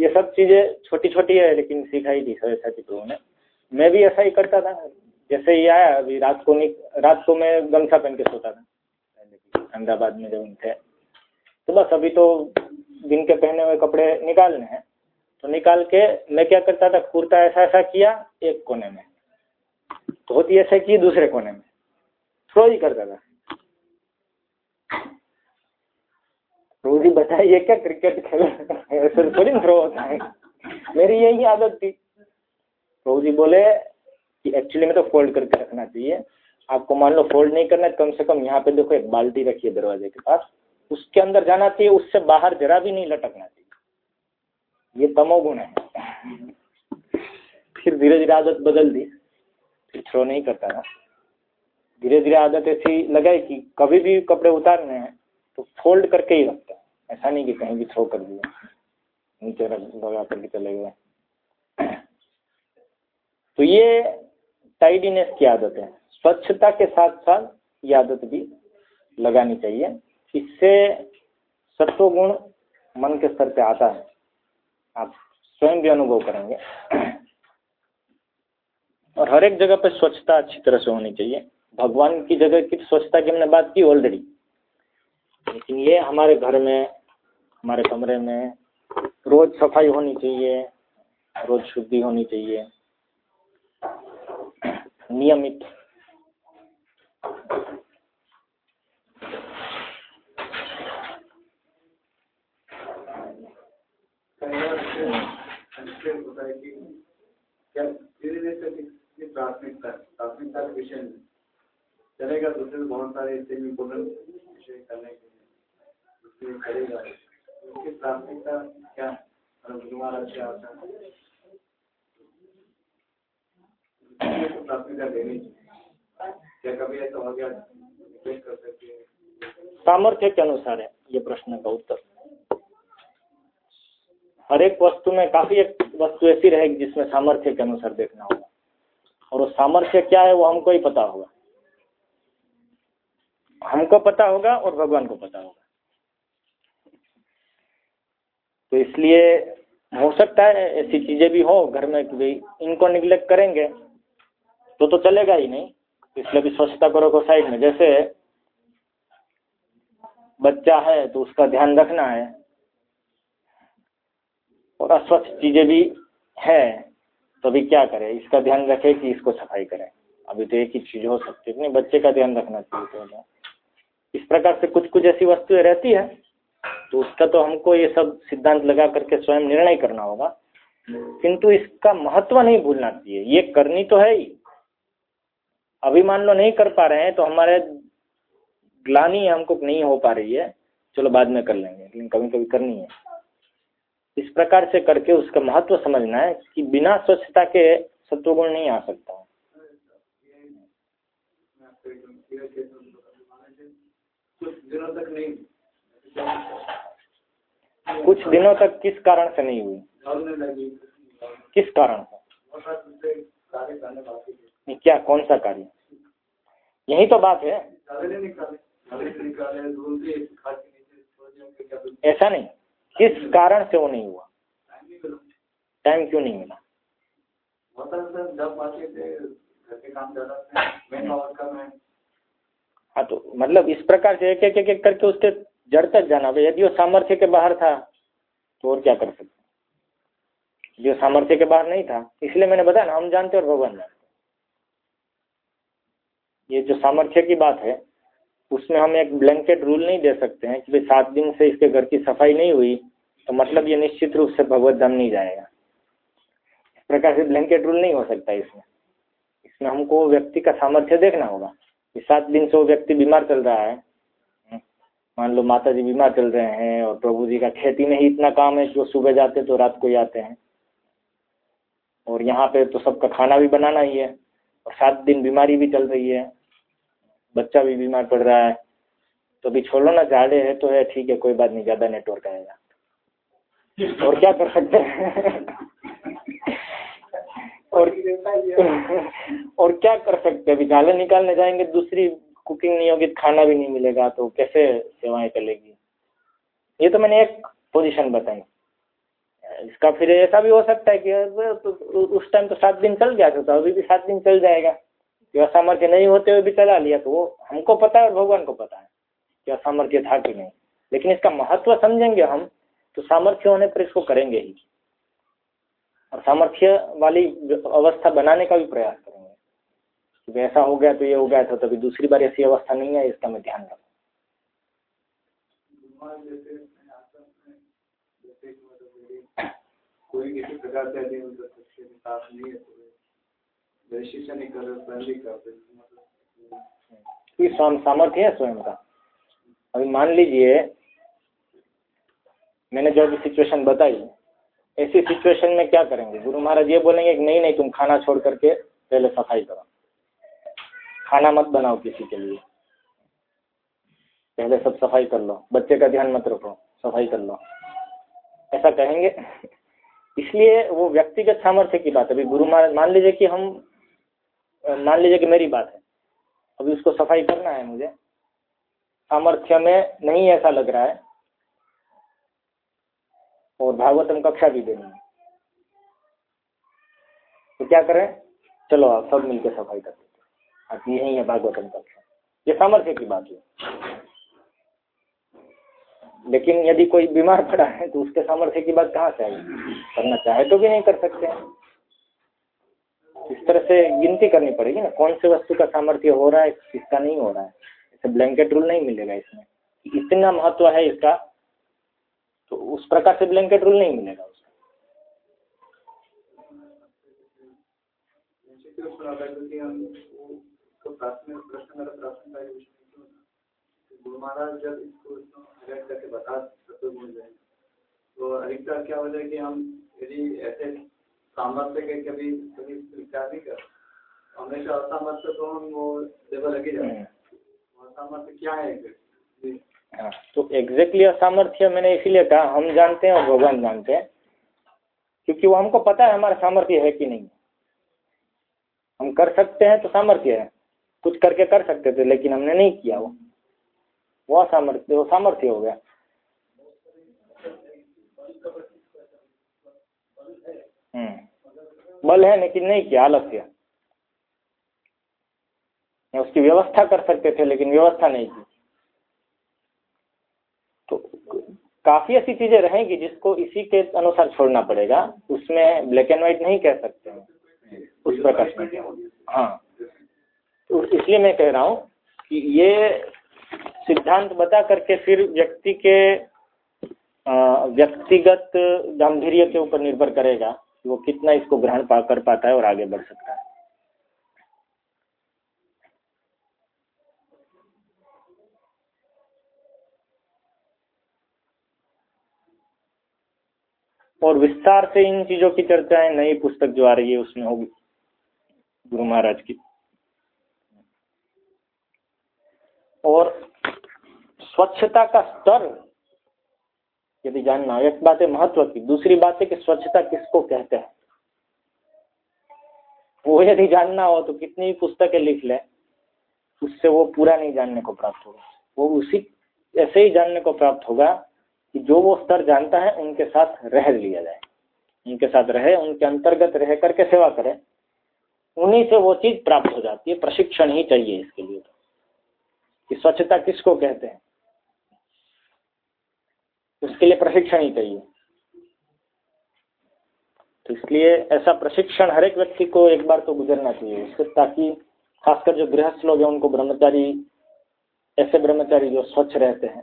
ये सब चीज़ें छोटी छोटी है, लेकिन सिखाई थी सरस्वती प्रभु ने। मैं भी ऐसा ही करता था। जैसे ही आया, अभी रात को नहीं रात को मैं गमछा पहन के सोता था। अहमदाबाद में जब थे। तो बस अभी तो दिन के पहने हुए कपड़े निकालने हैं। तो निकाल के मैं क्या करता था, कुर्ता ऐसा ऐसा किया एक कोने में। धोती ऐसे की दूसरे कोने में। थ्रो ही करता था। ही बताइए क्या क्रिकेट खेल ऐसे थोड़ी थ्रो होता है। मेरी यही आदत थी। रोज जी बोले कि एक्चुअली में तो फोल्ड करके रखना चाहिए। आपको मान लो फोल्ड नहीं करना कम से कम यहाँ पे देखो एक बाल्टी रखिए दरवाजे के पास। उसके अंदर जाना चाहिए, उससे बाहर जरा भी नहीं लटकना चाहिए। ये तमोगुण है। फिर धीरे धीरे आदत बदल दी। फिर थ्रो नहीं करता था। धीरे धीरे आदत ऐसी लगाई कि कभी भी कपड़े उतारने हैं तो फोल्ड करके ही रखता। है ऐसा नहीं कि कहीं भी थ्रो कर दिया। नीचे रख करके चले गए। तो ये टाइडीनेस की आदत है। स्वच्छता के साथ साथ ये आदत भी लगानी चाहिए। इससे सत्वगुण मन के स्तर पे आता है। आप स्वयं भी अनुभव करेंगे। और हर एक जगह पे स्वच्छता अच्छी तरह से होनी चाहिए। भगवान की जगह की स्वच्छता की हमने बात की ऑलरेडी लेकिन ये हमारे घर में हमारे कमरे में रोज सफ़ाई होनी चाहिए, रोज शुद्धि होनी चाहिए। नियमित। चलेगा, दूसरे बहुत सारे ऐसे इम्पोर्टेंट विषय करने के लिए करेगा। प्राथमिकता क्या हैं? सामर्थ्य के अनुसार है ये प्रश्न का उत्तर। हर एक वस्तु में काफ़ी एक वस्तु ऐसी रहेगी जिसमें सामर्थ्य के अनुसार देखना होगा। और वो सामर्थ्य क्या है वो हमको ही पता होगा। हमको पता होगा और भगवान को पता होगा। तो इसलिए हो सकता है ऐसी चीज़ें भी हो घर में कि भाई इनको निग्लेक्ट करेंगे तो तो चलेगा ही नहीं। इसलिए भी स्वच्छता करो को साइड में। जैसे बच्चा है तो उसका ध्यान रखना है और अस्वच्छ चीज़ें भी है तो अभी क्या करें? इसका ध्यान रखे कि इसको सफ़ाई करें। अभी तो एक ही चीज़ हो सकती है। बच्चे का ध्यान रखना चाहिए। इस प्रकार से कुछ कुछ ऐसी वस्तुएँ रहती है। तो उसका तो हमको ये सब सिद्धांत लगा करके स्वयं निर्णय करना होगा। किंतु इसका महत्व नहीं भूलना चाहिए। ये करनी तो है ही। अभी मान लो नहीं कर पा रहे हैं तो हमारे ग्लानी हमको नहीं हो पा रही है। चलो बाद में कर लेंगे, लेकिन कभी कभी करनी है। इस प्रकार से करके उसका महत्व समझना है कि बिना स्वच्छता के सत्वगुण नहीं आ सकता। कुछ दिनों तक नहीं कुछ दिनों तक किस कारण से नहीं हुई? किस कारण से? क्या कौन सा कार्य? यही तो बात है। ऐसा नहीं। किस कारण से वो नहीं हुआ? टाइम क्यों नहीं मिला? है तो मतलब इस प्रकार से एक एक एक करके उसके जड़ तक जाना। यदि वो सामर्थ्य के बाहर था तो और क्या कर सकते जो सामर्थ्य के बाहर नहीं था, इसलिए मैंने बताया ना, हम जानते और भगवान जानते ये जो सामर्थ्य की बात है, उसमें हम एक ब्लैंकेट रूल नहीं दे सकते हैं कि भाई सात दिन से इसके घर की सफ़ाई नहीं हुई तो मतलब ये निश्चित रूप से भगवत धाम नहीं जाएगा। इस प्रकार से ब्लैंकेट रूल नहीं हो सकता इसमें। इसमें हमको व्यक्ति का सामर्थ्य देखना होगा। कि सात दिन से वो व्यक्ति बीमार चल रहा है मान लो माता जी बीमार चल रहे हैं और प्रभु जी का खेती में ही इतना काम है जो सुबह जाते तो रात को ही आते हैं। और यहाँ पे तो सबका खाना भी बनाना ही है और सात दिन बीमारी भी चल रही है। बच्चा भी बीमार पड़ रहा है। तो अभी छोड़ो ना झाड़े है तो है, ठीक है, कोई बात नहीं, ज़्यादा नेटवर्क आएगा। और क्या कर सकते हैं? और और क्या कर सकते हैं? अभी झाले निकालने जाएँगे, दूसरी कुकिंग नहीं होगी तो खाना भी नहीं मिलेगा तो कैसे सेवाएँ चलेगी? ये तो मैंने एक पोजीशन बताई। इसका फिर ऐसा भी हो सकता है कि तो उस टाइम तो सात दिन चल गया था तो अभी भी सात दिन चल जाएगा। कि असामर्थ्य नहीं होते हुए भी चला लिया तो वो हमको पता है और भगवान को पता है कि असामर्थ्य था कि नहीं। लेकिन इसका महत्व समझेंगे हम तो सामर्थ्य होने पर इसको करेंगे ही। और सामर्थ्य वाली अवस्था बनाने का भी प्रयास करेंगे। कि ऐसा हो गया तो ये हो गया था तभी दूसरी बार ऐसी अवस्था नहीं है इसका मैं ध्यान रखूँ। कोई किसी प्रकार से नहीं है तो मतलब सामर्थ्य है स्वयं का। अभी मान लीजिए मैंने जो अभी सिचुएशन बताई ऐसी सिचुएशन में क्या करेंगे? गुरु महाराज ये बोलेंगे कि नहीं नहीं तुम खाना छोड़ करके पहले सफ़ाई करो। खाना मत बनाओ किसी के लिए। पहले सब सफ़ाई कर लो। बच्चे का ध्यान मत रखो। सफ़ाई कर लो। ऐसा कहेंगे। इसलिए वो व्यक्तिगत सामर्थ्य की बात अभी गुरु महाराज, मान लीजिए कि हम, मान लीजिए कि मेरी बात है। अभी उसको सफ़ाई करना है मुझे। सामर्थ्य में नहीं ऐसा लग रहा है। और भागवतम कक्षा भी देनी है। तो क्या करें? चलो आप सब मिलकर सफ़ाई कर यही है भागवतम कक्षा ये सामर्थ्य की बात है। लेकिन यदि कोई बीमार पड़ा है तो उसके सामर्थ्य की बात कहाँ से आएगी करना चाहे तो भी नहीं कर सकते इस तरह से गिनती करनी पड़ेगी ना, कौन से वस्तु का सामर्थ्य हो रहा है, किसका नहीं हो रहा है। ऐसे ब्लैंकेट रूल नहीं मिलेगा इसमें इतना महत्व है इसका तो उस प्रकार से ब्लैंकेट रूल नहीं मिलेगा उसका गुरु महाराज जब इसको हाईलाइट करके बता सकते जाए तो अधिकतर क्या वजह कि हम यदि ऐसे सामर्थ्य के कभी कभी विचार नहीं कर हमेशा असामर्थ्य तो हम वो लेवल लगे जाते हैं। असामर्थ्य क्या है हाँ तो एग्जैक्टली असामर्थ्य मैंने इसीलिए कहा, हम जानते हैं और भगवान जानते हैं, क्योंकि वो हमको पता है हमारा सामर्थ्य है कि नहीं। हम कर सकते हैं तो सामर्थ्य है। कुछ करके कर सकते थे, लेकिन हमने नहीं किया वो। वो असामर्थ्य वो सामर्थ्य हो गया। हम्म। बल है, लेकिन नहीं किया आलस्य उसकी व्यवस्था कर सकते थे, लेकिन व्यवस्था नहीं की। तो काफ़ी ऐसी चीज़ें रहेंगी जिसको इसी के अनुसार छोड़ना पड़ेगा। उसमें ब्लैक एंड व्हाइट नहीं कह सकते। उस प्रकार हाँ। तो इसलिए मैं कह रहा हूँ कि ये सिद्धांत बता करके फिर व्यक्ति के व्यक्तिगत गांधीर्य के ऊपर निर्भर करेगा कि वो कितना इसको ग्रहण पा, कर पाता है और आगे बढ़ सकता है। और विस्तार से इन चीज़ों की चर्चाएँ नई पुस्तक जो आ रही है उसमें होगी, गुरु महाराज की। और स्वच्छता का स्तर, यदि जानना एक बात है महत्व की, दूसरी बात है कि स्वच्छता किसको कहते हैं? वो यदि जानना हो तो कितनी भी पुस्तकें लिख ले, उससे वो पूरा नहीं जानने को प्राप्त होगा। वो उसी, ऐसे ही जानने को प्राप्त होगा कि जो वो स्तर जानता है, उनके साथ रह लिया जाए। उनके साथ रहे, उनके अंतर्गत रह करके सेवा करे। उन्हीं से वो चीज़ प्राप्त हो जाती है। प्रशिक्षण ही चाहिए इसके लिए तो। कि स्वच्छता किसको कहते हैं? उसके लिए प्रशिक्षण ही चाहिए। तो इसलिए ऐसा प्रशिक्षण हर एक व्यक्ति को एक बार तो गुजरना चाहिए उससे ताकि खासकर जो गृहस्थ लोग हैं, उनको ब्रह्मचारी, ऐसे ब्रह्मचारी जो स्वच्छ रहते हैं।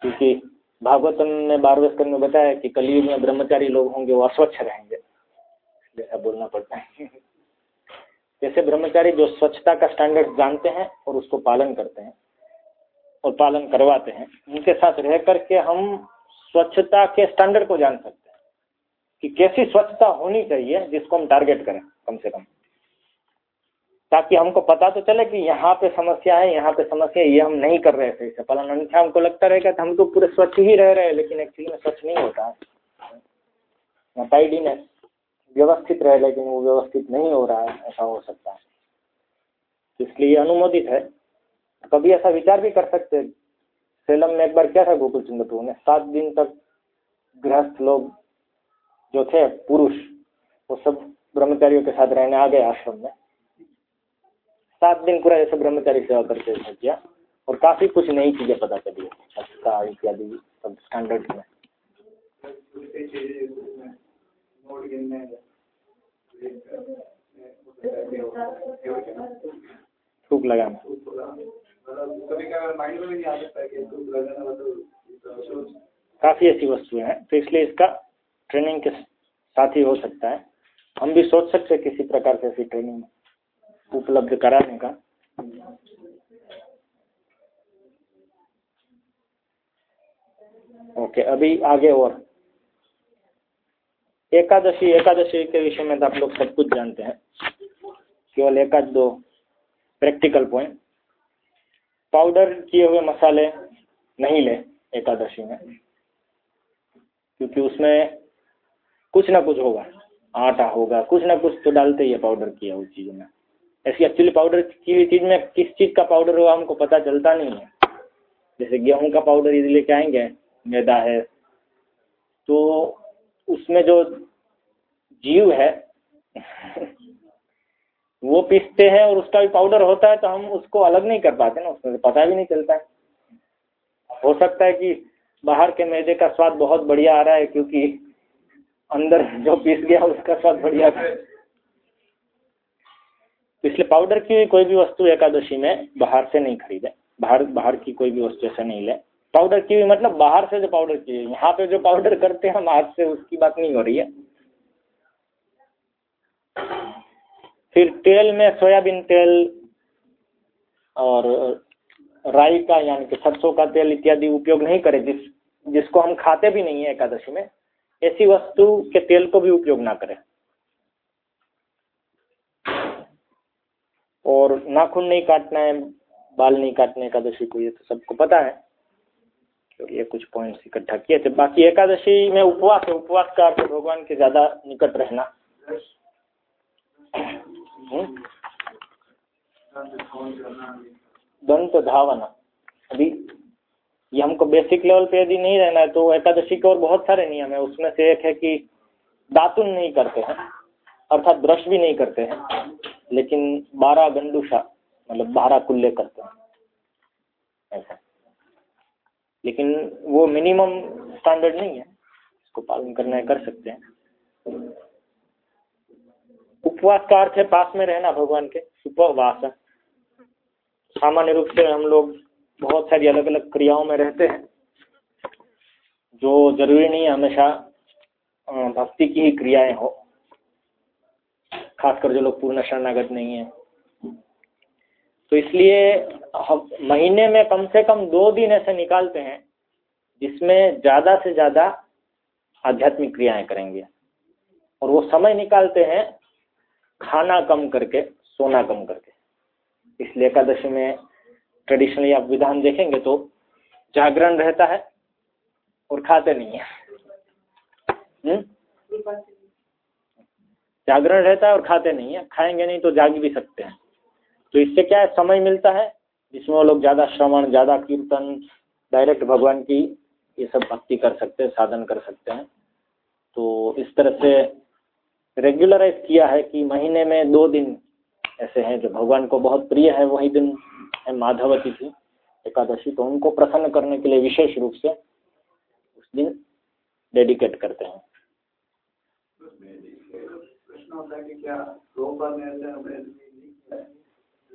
क्योंकि भागवतम ने बारहवें स्कंद में बताया कि कलयुग में ब्रह्मचारी लोग होंगे, वो अस्वच्छ रहेंगे। बोलना पड़ता है। जैसे ब्रह्मचारी जो स्वच्छता का स्टैंडर्ड जानते हैं और उसको पालन करते हैं और पालन करवाते हैं, उनके साथ रह करके हम स्वच्छता के स्टैंडर्ड को जान सकते हैं कि कैसी स्वच्छता होनी चाहिए जिसको हम टारगेट करें कम से कम। ताकि हमको पता तो चले कि यहाँ पे समस्या है, यहाँ पे समस्या है, ये हम नहीं कर रहे थे इसे पालन अन्यथा हमको लगता रहेगा कि हम तो पूरे स्वच्छ ही रह रहे हैं, लेकिन एक्चुअली में स्वच्छ नहीं होता। है टाइडीनेस व्यवस्थित रहे, लेकिन वो व्यवस्थित नहीं हो रहा है, ऐसा हो सकता है। इसलिए अनुमोदित है। कभी ऐसा विचार भी कर सकते सेलम में एक बार क्या था गोकुल चंद्र प्रभु ने? सात दिन तक गृहस्थ लोग जो थे, पुरुष, वो सब ब्रह्मचारियों के साथ रहने आ गए आश्रम में। सात दिन पूरा ऐसे ब्रह्मचारी सेवा करके किया और काफ़ी कुछ नई चीज़ें पता चली। इत्यादि, सब स्टैंडर्ड में। थूक लगाना काफ़ी ऐसी वस्तुएँ हैं तो इसलिए इसका ट्रेनिंग के साथ ही हो सकता है। हम भी सोच सकते हैं किसी प्रकार से ऐसी ट्रेनिंग उपलब्ध कराने का। ओके, अभी आगे और। एकादशी एकादशी के विषय में तो आप लोग सब कुछ जानते हैं। केवल एक आध दो प्रैक्टिकल पॉइंट पाउडर किए हुए मसाले नहीं ले एकादशी में, क्योंकि उसमें कुछ ना कुछ होगा। आटा होगा, कुछ ना कुछ तो डालते ही है पाउडर किया हुई चीज़ में। ऐसी एक्चुअली पाउडर की हुई चीज़ में किस चीज़ का पाउडर होगा हमको पता चलता नहीं है। जैसे गेहूँ का पाउडर यदि लेके आएँगे मैदा है तो उसमें जो जीव है, वो पीसते हैं और उसका भी पाउडर होता है तो हम उसको अलग नहीं कर पाते ना, उसमें तो पता भी नहीं चलता है। हो सकता है कि बाहर के मैदे का स्वाद बहुत बढ़िया आ रहा है, क्योंकि अंदर जो पीस गया, उसका स्वाद बढ़िया था। इसलिए पाउडर की कोई भी वस्तु एकादशी में बाहर से नहीं खरीदे। बाहर बाहर की कोई भी वस्तु ऐसा नहीं ले। पाउडर की मतलब बाहर से जो पाउडर की यहाँ पे जो पाउडर करते हैं, हम हाथ से उसकी बात नहीं हो रही है। फिर तेल में सोयाबीन तेल और राई का, यानी कि सरसों का तेल इत्यादि उपयोग नहीं करें, जिस, जिसको हम खाते भी नहीं है एकादशी में, ऐसी वस्तु के तेल को भी उपयोग ना करें। और नाखून नहीं काटना है, बाल नहीं काटने एकादशी को, ये तो सबको पता है। तो ये कुछ पॉइंट्स इकट्ठा किए थे। बाकी एकादशी में उपवास है, उपवास का अर्थ भगवान के ज़्यादा निकट रहना। दंत धावना। अभी ये हमको बेसिक लेवल पे यदि नहीं रहना है तो एकादशी के और बहुत सारे नियम है। उसमें से एक है कि दातुन नहीं करते हैं, अर्थात ब्रश भी नहीं करते हैं, लेकिन बारह गंडुषा मतलब बारह कुल्ले करते हैं। ऐसा। लेकिन वो मिनिमम स्टैंडर्ड नहीं है। इसको पालन करना है, कर सकते हैं। उपवास का अर्थ है पास में रहना भगवान के, उपवास सामान्य रूप से हम लोग बहुत सारी अलग अलग क्रियाओं में रहते हैं। जो ज़रूरी नहीं है, हमेशा भक्ति की ही क्रियाएँ हो। खासकर जो लोग पूर्ण शरणागत नहीं है। तो इसलिए हम महीने में कम से कम दो दिन ऐसे निकालते हैं, जिसमें ज़्यादा से ज़्यादा आध्यात्मिक क्रियाएँ करेंगे। और वो समय निकालते हैं खाना कम करके, सोना कम करके। इसलिए एकादशी में ट्रेडिशनली आप विधान देखेंगे तो जागरण रहता है और खाते नहीं है। हम्म? जागरण रहता है और खाते नहीं है, खाएँगे नहीं तो जाग भी सकते हैं। तो इससे क्या है समय मिलता है? जिसमें वो लोग ज़्यादा श्रवण, ज़्यादा कीर्तन डायरेक्ट भगवान की ये सब भक्ति कर सकते हैं, साधन कर सकते हैं। तो इस तरह से रेगुलराइज किया है कि महीने में दो दिन ऐसे हैं जो भगवान को बहुत प्रिय है। वही दिन है माधव तिथि एकादशी तो उनको प्रसन्न करने के लिए विशेष रूप से उस दिन डेडिकेट करते हैं। प्रश्न होता है कि क्या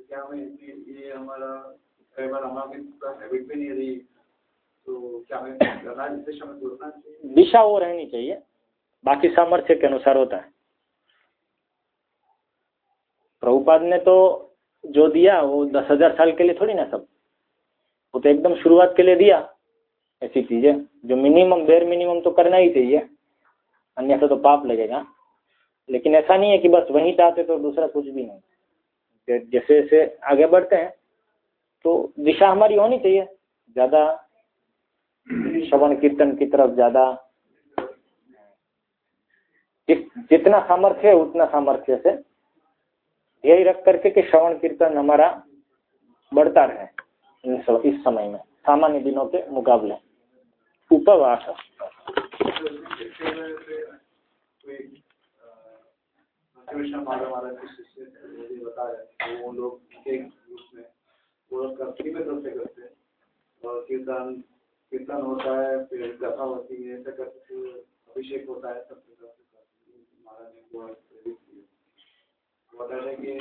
क्या हमें इतनी ये हमारा कई बार हमारी हैबिट भी नहीं रही। तो क्या हमें करना दिशा में जुड़ना चाहिए। दिशा वो रहनी चाहिए। बाकी सामर्थ्य के अनुसार होता है। प्रभुपाद ने तो जो दिया, वो दस हज़ार साल के लिए थोड़ी ना सब। वो तो एकदम शुरुआत के लिए दिया। ऐसी चीज़ें, जो मिनिमम बेर मिनिमम तो करना ही चाहिए। अन्यथा तो पाप लगेगा। लेकिन ऐसा नहीं है कि बस वहीं चाहते तो दूसरा कुछ भी नहीं। जैसे जैसे आगे बढ़ते हैं तो दिशा हमारी होनी चाहिए। ज़्यादा श्रवण कीर्तन की तरफ़ ज़्यादा जितना सामर्थ्य है, उतना सामर्थ्य से यही रख करके कि श्रवण कीर्तन हमारा बढ़ता रहे इस समय में, सामान्य दिनों के मुकाबले। उपवास। बता रहे वो लोग में वो लोग में तरफ़ से करते हैं। और कीर्तन कीर्तन होता है फिर कथा होती है ऐसा करके अभिषेक होता है सब महाराज ने को प्रेरित किया। बता रहे कि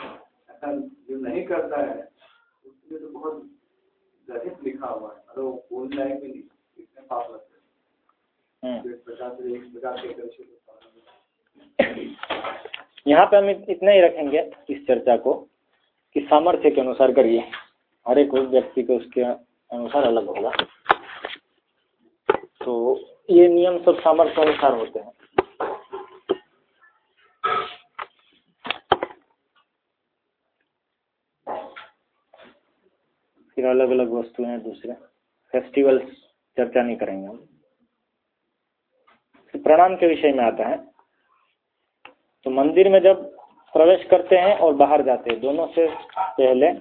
ऐसा जो नहीं करता है उसमें तो बहुत गणित लिखा हुआ है। अरे वो बोल जाए भी नहीं इसमें पाप लगता है तो इस प्रकार से एक प्रकार के यहाँ पे हम इतना ही रखेंगे इस चर्चा को कि सामर्थ्य के अनुसार करिए। हर एक व्यक्ति को उसके अनुसार अलग होगा। तो ये नियम सब सामर्थ्य अनुसार होते हैं। फिर अलग अलग वस्तुएँ हैं दूसरे। फेस्टिवल्स चर्चा नहीं करेंगे हम। प्रणाम के विषय में आता है। तो मंदिर में जब प्रवेश करते हैं और बाहर जाते हैं, दोनों से पहले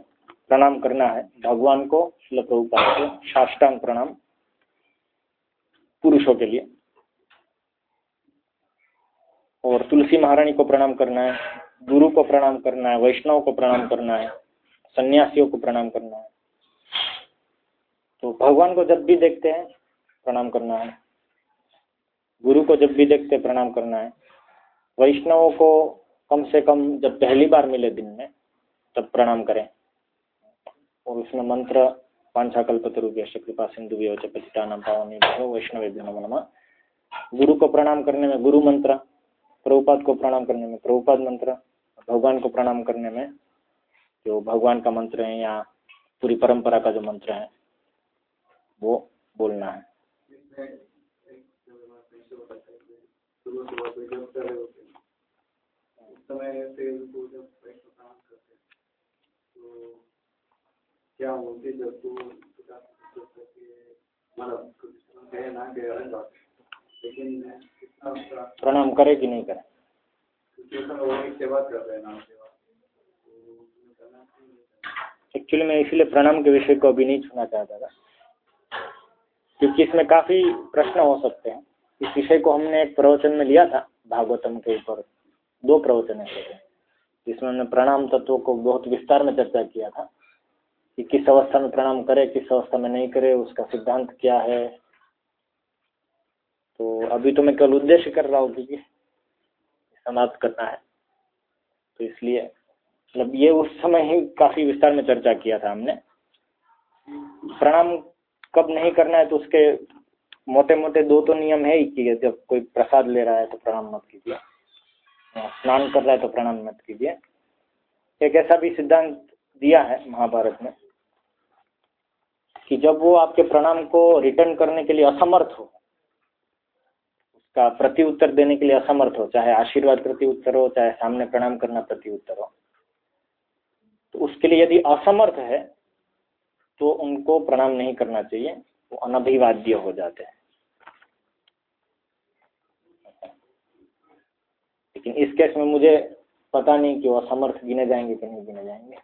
प्रणाम करना है। भगवान को शिल को, साष्टांग प्रणाम पुरुषों के लिए। और तुलसी महारानी को प्रणाम करना है, गुरु को प्रणाम करना है, वैष्णव को प्रणाम करना है, सन्यासियों को प्रणाम करना है। तो भगवान को जब भी देखते हैं, प्रणाम करना है। गुरु को जब भी देखते प्रणाम करना है। वैष्णवों को कम से कम जब पहली बार मिले दिन में, तब प्रणाम करें। और उसमें मंत्र पांचा कल्पतरुभ्य कृपा सिंधु पावनी वैष्णव नम। गुरु को प्रणाम करने में गुरु मंत्र, प्रभुपाद को प्रणाम करने में प्रभुपाद मंत्र, भगवान को प्रणाम करने में जो भगवान का मंत्र है या पूरी परंपरा का जो मंत्र है, वो बोलना है समय से उनको जब काम करते तो क्या होती जब तो मतलब लेकिन प्रणाम करे कि नहीं करे? एक्चुअली मैं इसीलिए प्रणाम के विषय को अभी नहीं छूना चाहता था। क्योंकि इसमें काफ़ी प्रश्न हो सकते हैं। इस विषय को हमने एक प्रवचन में लिया था भागवतम के ऊपर दो प्रवचन है जिसमें हमने प्रणाम तत्व को बहुत विस्तार में चर्चा किया था। कि किस अवस्था में प्रणाम करे, किस अवस्था में नहीं करे, उसका सिद्धांत क्या है? तो अभी तो मैं केवल उद्देश्य कर रहा हूँ क्योंकि समाप्त करना है। तो इसलिए मतलब ये उस समय ही काफ़ी विस्तार में चर्चा किया था हमने। प्रणाम कब नहीं करना है तो उसके मोटे मोटे दो तो नियम है ही कि जब कोई प्रसाद ले रहा है तो प्रणाम मत कीजिए। स्नान कर रहा है तो प्रणाम मत कीजिए। एक ऐसा भी सिद्धांत दिया है महाभारत में कि जब वो आपके प्रणाम को रिटर्न करने के लिए असमर्थ हो, उसका प्रति उत्तर देने के लिए असमर्थ हो, चाहे आशीर्वाद प्रति उत्तर हो, चाहे सामने प्रणाम करना प्रति उत्तर हो तो उसके लिए यदि असमर्थ है तो उनको प्रणाम नहीं करना चाहिए, वो अनभिवाद्य हो जाते हैं। लेकिन इस केस में मुझे पता नहीं कि वो असमर्थ गिने जाएँगे कि नहीं गिने जाएँगे।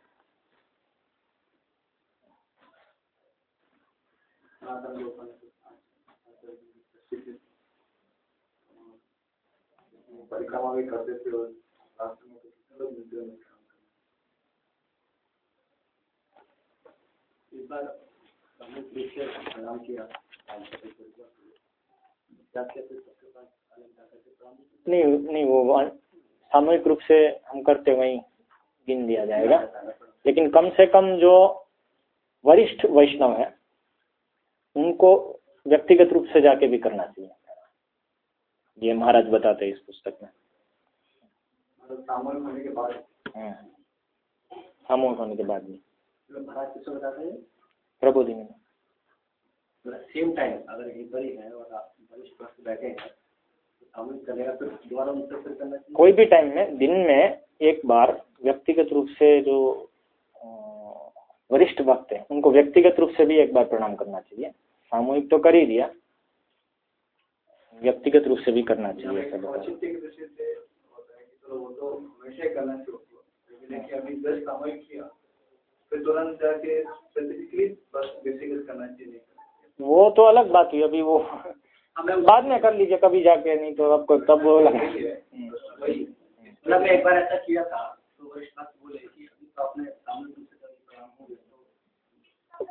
परिक्रमा भी करते थे और रास्ते में इस बार रूप प्रणाम किया नहीं नहीं वो सामूहिक रूप से हम करते वहीं गिन दिया जाएगा। लेकिन कम से कम जो वरिष्ठ वैष्णव है उनको व्यक्तिगत रूप से जाके भी करना चाहिए। ये महाराज बताते हैं इस पुस्तक में। मतलब सामूहिक होने के बाद? हाँ। भी। हैं? प्रबोधिनी में सेम टाइम अगर एक बड़ी है और आप बैठे हैं तो कोई भी टाइम में दिन में एक बार व्यक्तिगत रूप से जो वरिष्ठ भक्त है। उनको व्यक्तिगत रूप से भी एक बार प्रणाम करना चाहिए। सामूहिक तो कर ही दिया। व्यक्तिगत रूप से भी करना चाहिए वो तो। वो तो अलग बात हुई अभी वो बाद में कर लीजिए कभी जाके नहीं तो आपको तब वो लगा मतलब मैं एक बार ऐसा किया था तो वरिष्ठ बोले कि तो आपने सामूहिक रूप से कभी प्रणाम हो गया तो दोबारा करने करते नहीं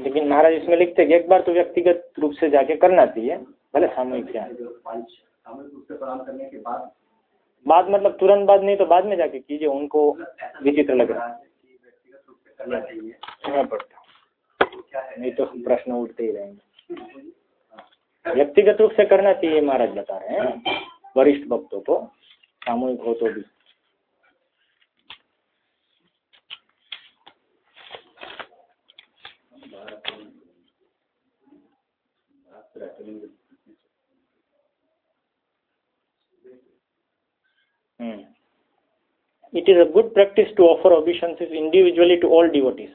लेकिन महाराज, इसमें लिखते हैं कि एक बार तो व्यक्तिगत रूप से जाके करना चाहिए, भले सामूहिक क्या बाद मतलब तुरंत बाद नहीं तो बाद में जाके कीजिए, उनको विचित्र लग। रहा है नहीं तो प्रश्न उठते ही रहेंगे। व्यक्तिगत रूप से करना चाहिए, महाराज बता रहे हैं। वरिष्ठ भक्तों को सामूहिक हो तो भी। Hmm. It is a good practice to offer obeisances individually to all devotees,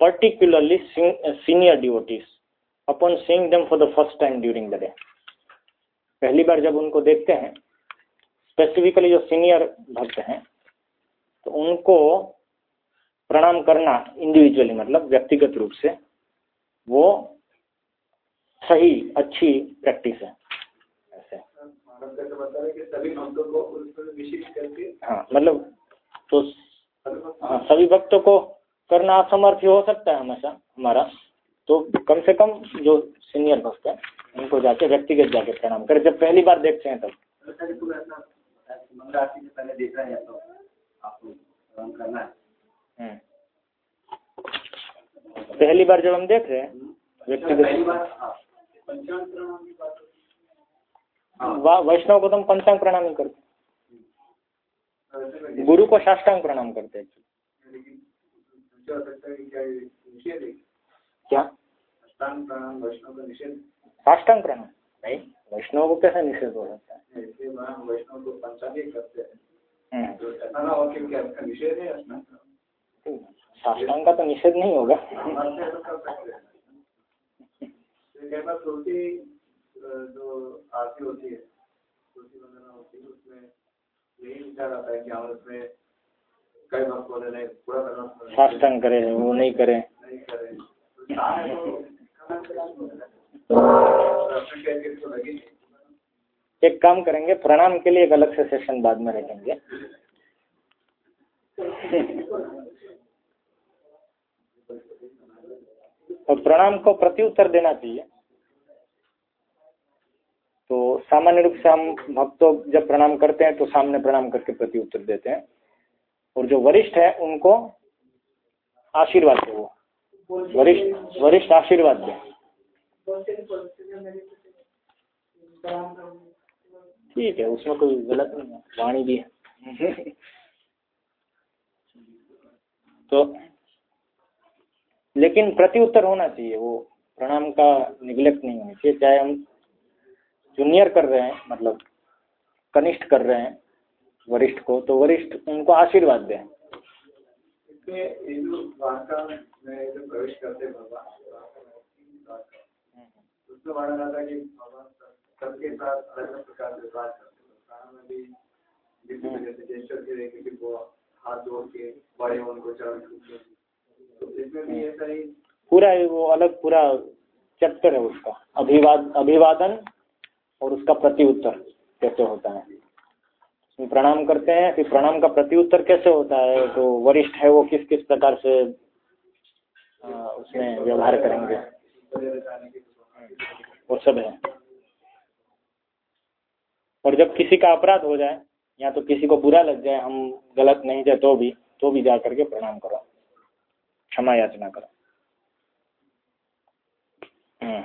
particularly uh, senior devotees, upon seeing them for the first time during the day. पहली बार जब उनको देखते हैं स्पेसिफिकली जो सीनियर भक्त हैं तो उनको प्रणाम करना इंडिविजुअली मतलब व्यक्तिगत रूप से वो सही अच्छी प्रैक्टिस है। ऐसे। करके हाँ मतलब तो सभी भक्तों हाँ सभी भक्तों को करना असमर्थ हो सकता है हमेशा हमारा। तो कम से कम जो सीनियर भक्त है उनको जाके व्यक्तिगत जाके प्रणाम करें। जब पहली बार देखते हैं तब। हैं तो आपको करना है? हम्म। पहली बार जब हम देख रहे हैं व्यक्तिगत। हाँ वैष्णव को तो हम पंचांग प्रणाम ही। करते है गुरु को साष्टांग प्रणाम करते हैं। क्या साष्टांग प्रणाम नहीं वैष्णव को कैसे निषेध हो सकता है? है इसलिए वहाँ हम वैष्णव को पंचांग ही करते हैं। हम्म। तो ऐसा ना हो कि निषेध है साष्टांग का तो निषेध नहीं होगा बात से ऐसा कर सकते हैं कई तुलसी जो आरती होती है तुलसी वंदना होती है उसमें यही विचार आता है कि हम उसमें कई भक्त पूरा करना साष्टांग करे वो नहीं करे। नहीं करें। तो तो तो एक काम करेंगे प्रणाम के लिए एक अलग से सेशन बाद में रखेंगे। और प्रणाम को प्रत्युत्तर देना चाहिए। तो सामान्य रूप से हम भक्तों जब प्रणाम करते हैं तो सामने प्रणाम करके प्रति उत्तर देते हैं। और जो वरिष्ठ है, उनको आशीर्वाद दे। वो वरिष्ठ वरिष्ठ आशीर्वाद दे। ठीक है, उसमें कोई गलत नहीं है, वाणी भी है। तो लेकिन प्रति उत्तर होना चाहिए, वो प्रणाम का निग्लेक्ट नहीं होना चाहिए, चाहे हम जूनियर कर रहे हैं मतलब कनिष्ठ कर रहे हैं वरिष्ठ को तो वरिष्ठ उनको आशीर्वाद दें। हैं है। हैं। तो ही पूरा वो अलग पूरा चैप्टर है उसका। अभिवाद अभिवादन और उसका प्रत्युत्तर कैसे होता है? प्रणाम करते हैं, फिर प्रणाम का प्रत्युत्तर कैसे होता है? तो वरिष्ठ है वो किस किस प्रकार से उसमें व्यवहार करेंगे? वो सब है। और जब किसी का अपराध हो जाए, या तो किसी को बुरा लग जाए, हम गलत नहीं थे तो भी तो भी जा करके प्रणाम करो। क्षमा याचना करो। हम्म।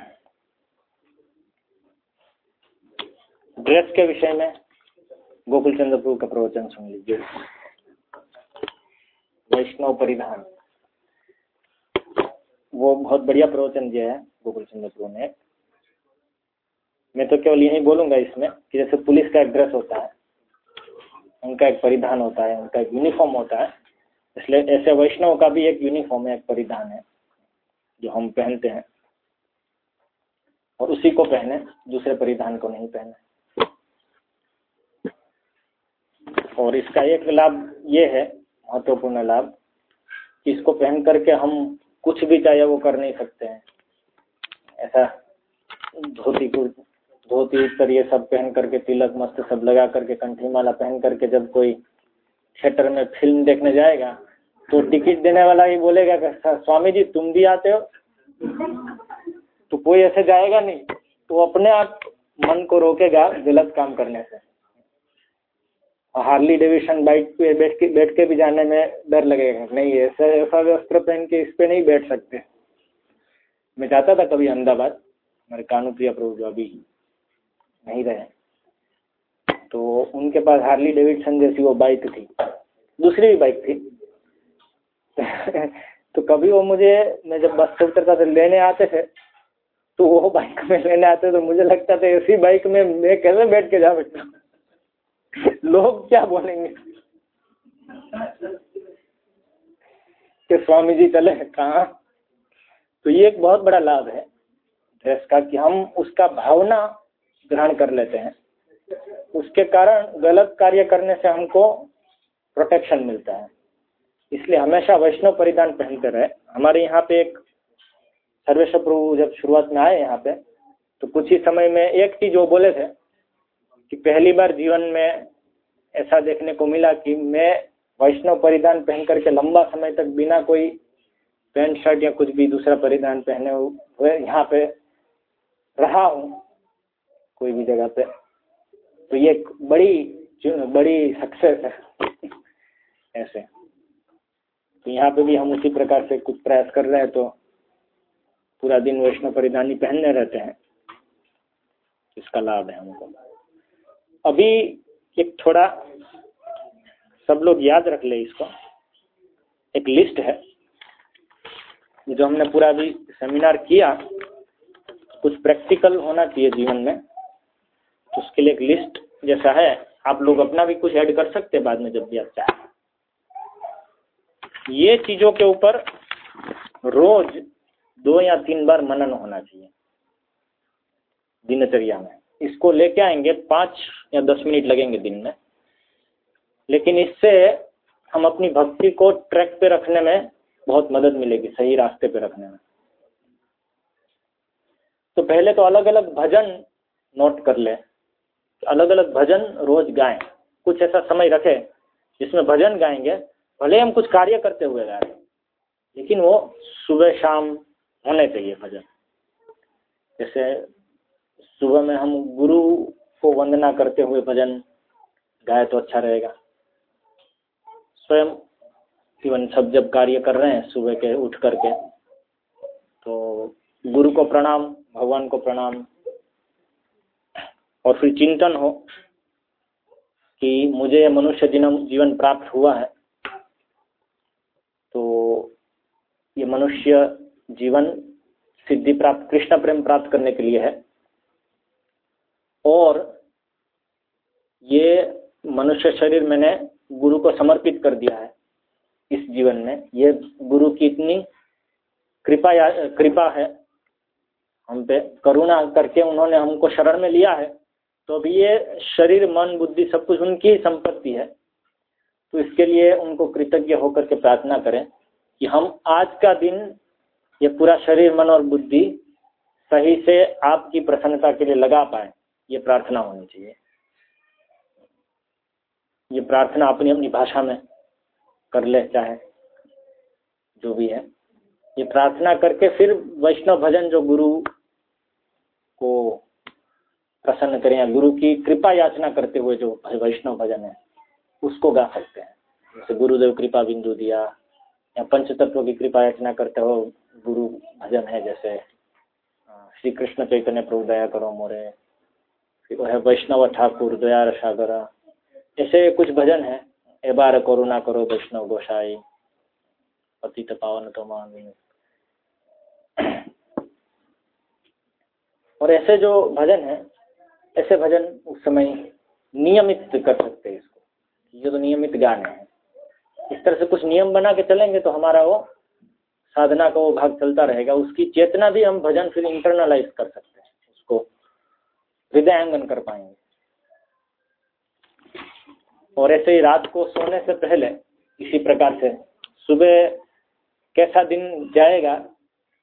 ड्रेस के विषय में गोकुल चंद्र प्रभु का प्रवचन सुन लीजिए। वैष्णव परिधान। वो बहुत बढ़िया प्रवचन दिया है गोकुल चंद्र प्रभु ने। मैं तो केवल यही बोलूँगा इसमें कि जैसे पुलिस का एक ड्रेस होता है, उनका एक परिधान होता है, उनका एक यूनिफॉर्म होता है, इसलिए ऐसे वैष्णव का भी एक यूनिफॉर्म है, एक परिधान है, जो हम पहनते हैं। और उसी को पहने, दूसरे परिधान को नहीं पहने। और इसका एक लाभ ये है, महत्वपूर्ण लाभ, कि इसको पहन करके हम कुछ भी चाहे वो कर नहीं सकते हैं। ऐसा धोती कुर्ती धोती उत्तर ये सब पहन करके, तिलक मस्त सब लगा करके कंठी माला पहन करके जब कोई थिएटर में फ़िल्म देखने जाएगा तो टिकट देने वाला ही बोलेगा कि स्वामी जी तुम भी आते हो? तो कोई ऐसे जाएगा नहीं तो अपने आप मन को रोकेगा गलत काम करने से। हार्ली डेविशन बाइक पे बैठ के बैठ के भी जाने में डर लगेगा। नहीं, ऐसा ऐसा वस्त्र पहन के इस पे नहीं बैठ सकते। मैं जाता था कभी अहमदाबाद। हमारे कानू प्रिया प्रभु जो अभी नहीं रहे। तो उनके पास हार्ली डेविडसन जैसी वो बाइक थी। दूसरी भी बाइक थी। तो कभी वो मुझे, मैं जब बस से उतरता था, लेने आते थे तो वो बाइक में लेने आते तो मुझे लगता था इसी बाइक में मैं कैसे बैठ के जा सकता लोग क्या बोलेंगे? कि स्वामी जी चले कहाँ? तो ये एक बहुत बड़ा लाभ है ड्रेस का कि हम उसका भावना ग्रहण कर लेते हैं। उसके कारण गलत कार्य करने से हमको प्रोटेक्शन मिलता है। इसलिए हमेशा वैष्णव परिधान पहनते रहे। हमारे यहाँ पे एक सर्वेश्वर प्रभु जब शुरुआत में आए यहाँ पे तो कुछ ही समय में एक चीज़ वो बोले थे कि पहली बार जीवन में ऐसा देखने को मिला कि मैं वैष्णव परिधान पहन करके लंबा समय तक बिना कोई पैंट, शर्ट या कुछ भी दूसरा परिधान पहने हुए, यहाँ पे रहा हूँ, कोई भी जगह पे। तो ये बड़ी बड़ी सक्सेस है। ऐसे। तो यहाँ पे भी हम उसी प्रकार से कुछ प्रयास कर रहे हैं तो पूरा दिन वैष्णव परिधान ही पहनने रहते हैं। इसका लाभ है हमको। अभी एक थोड़ा सब लोग याद रख ले इसको। एक लिस्ट है, जो हमने पूरा भी सेमिनार किया। कुछ प्रैक्टिकल होना चाहिए जीवन में। तो उसके लिए एक लिस्ट जैसा है। आप लोग अपना भी कुछ ऐड कर सकते हैं बाद में जब भी आप चाहें। ये चीज़ों के ऊपर रोज दो या तीन बार मनन होना चाहिए। दिनचर्या में। इसको लेके आएँगे, पाँच या दस मिनट लगेंगे दिन में। लेकिन इससे हम अपनी भक्ति को ट्रैक पे रखने में बहुत मदद मिलेगी, सही रास्ते पे रखने में। तो पहले तो अलग अलग भजन नोट कर ले। अलग अलग भजन रोज गाएँ। कुछ ऐसा समय रखे जिसमें भजन गाएँगे, भले हम कुछ कार्य करते हुए गा रहे लेकिन वो सुबह शाम होने चाहिए भजन। जैसे सुबह में हम गुरु को वंदना करते हुए भजन गाए तो अच्छा रहेगा। स्वयं इवन सब जब कार्य कर रहे हैं, सुबह के उठ करके तो गुरु को प्रणाम, भगवान को प्रणाम। और फिर चिंतन हो कि मुझे मनुष्य जीवन जीवन प्राप्त हुआ है तो ये मनुष्य जीवन सिद्धि प्राप्त, कृष्ण प्रेम प्राप्त करने के लिए है। और ये मनुष्य शरीर मैंने गुरु को समर्पित कर दिया है इस जीवन में। ये गुरु की इतनी कृपा या, कृपा है, हम पे करुणा करके उन्होंने हमको शरण में लिया है तो अभी ये शरीर, मन, बुद्धि सब कुछ उनकी संपत्ति है। तो इसके लिए उनको कृतज्ञ होकर के प्रार्थना करें कि हम आज का दिन, ये पूरा शरीर, मन और बुद्धि सही से आपकी प्रसन्नता के लिए लगा पाए। ये प्रार्थना होनी चाहिए। ये प्रार्थना अपनी अपनी भाषा में कर ले, चाहे जो भी है। ये प्रार्थना करके फिर वैष्णव भजन जो गुरु को प्रसन्न करें या गुरु की कृपा याचना करते हुए जो वैष्णव भजन है, उसको गा सकते हैं। जैसे गुरुदेव कृपा बिंदु दिया, या पंच तत्व की कृपा याचना करते हो, गुरु भजन है, जैसे श्री कृष्ण चैतन्य प्रभु दया करो मोरे। है वैष्णव ठाकुर, दयार सागर। ऐसे कुछ भजन है। ए बार करुणा करो, वैष्णव गोसाई। पतित पावन तो मान और ऐसे जो भजन है, ऐसे भजन उस समय नियमित कर सकते हैं इसको। ये तो नियमित गाने हैं। इस तरह से कुछ नियम बना के चलेंगे तो हमारा वो साधना का वो भाग चलता रहेगा। उसकी चेतना भी हम भजन फिर इंटरनलाइज कर सकते हैं। हृदयांगन कर पाएँगे। और ऐसे ही रात को सोने से पहले इसी प्रकार से सुबह कैसा दिन जाएगा,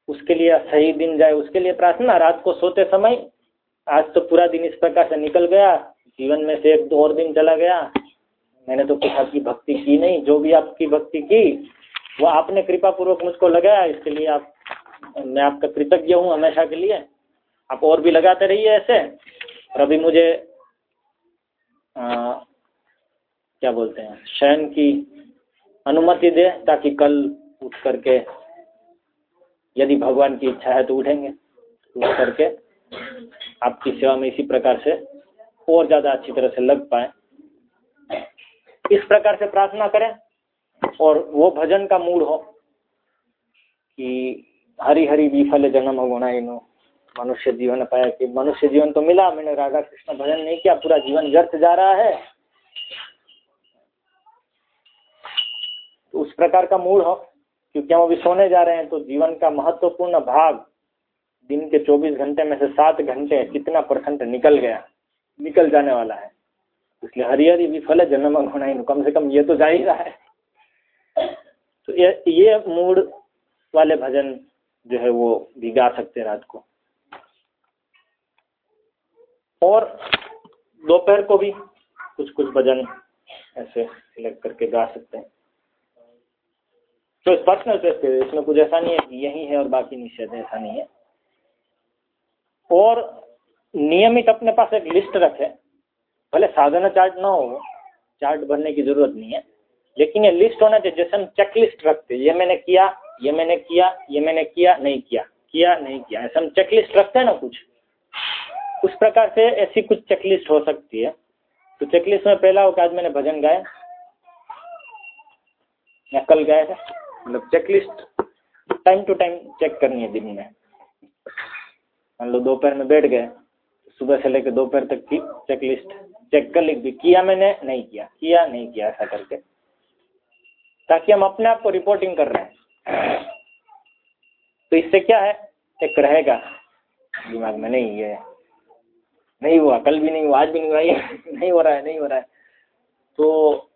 उसके लिए सही दिन जाए, उसके लिए प्रार्थना। रात को सोते समय आज तो पूरा दिन इस प्रकार से निकल गया, जीवन में से एक दो और दिन चला गया। मैंने तो कुछ आपकी भक्ति की नहीं, जो भी आपकी भक्ति की, वो आपने कृपा पूर्वक मुझको लगाया, इसके लिए आप, मैं आपका कृतज्ञ हूँ हमेशा के लिए। आप और भी लगाते रहिए ऐसे। और अभी मुझे क्या बोलते हैं, शयन की अनुमति दे ताकि कल उठ करके, यदि भगवान की इच्छा है तो उठेंगे। उठ करके आपकी सेवा में इसी प्रकार से और ज़्यादा अच्छी तरह से लग पाए। इस प्रकार से प्रार्थना करें और वो भजन का मूड हो कि हरी हरी विफल जन्म होना नो मनुष्य जीवन पाया कि मनुष्य जीवन तो मिला, मैंने राधा कृष्ण भजन नहीं किया, पूरा जीवन व्यर्थ जा रहा है। तो उस प्रकार का मूड हो, क्योंकि हम अभी सोने जा रहे हैं तो जीवन का महत्वपूर्ण भाग दिन के 24 घंटे में से सात घंटे कितना परसेंट निकल गया, निकल जाने वाला है। इसलिए हरिहरी विफल है, जन्म होना ही कम से कम ये तो जा ही रहा है। तो ये ये मूड वाले भजन जो है वो भी गा सकते रात को। और दोपहर को भी कुछ कुछ भजन ऐसे सिलेक्ट करके गा सकते हैं। तो पर्सनल चॉइस पे इसमें कुछ ऐसा नहीं है कि यही है और बाकी निषेध ऐसा नहीं है। और नियमित अपने पास एक लिस्ट रखे, भले साधना चार्ट ना हो चार्ट भरने की ज़रूरत नहीं है, लेकिन ये लिस्ट होना चाहिए, जैसे हम चेक लिस्ट रखते ये मैंने किया, ये मैंने किया, ये मैंने किया, नहीं किया किया, नहीं किया, ऐसा हम चेक लिस्ट रखते हैं ना कुछ उस प्रकार से ऐसी कुछ चेकलिस्ट हो सकती है। तो चेकलिस्ट में पहला हो कि आज मैंने भजन गाया। या कल गाया था। मतलब checklist time to time check करनी है दिन में। मान लो दोपहर में बैठ गए, सुबह से लेकर दोपहर तक की चेकलिस्ट चेक कर लिख दी किया मैंने, नहीं किया। किया, नहीं किया, ऐसा करके। ताकि हम अपने आप को रिपोर्टिंग कर रहे हैं। तो इससे क्या है? एक रहेगा। दिमाग में नहीं ये नहीं हुआ, कल भी नहीं हुआ, आज भी नहीं हुआ, ये नहीं हो रहा है, नहीं हो रहा है। तो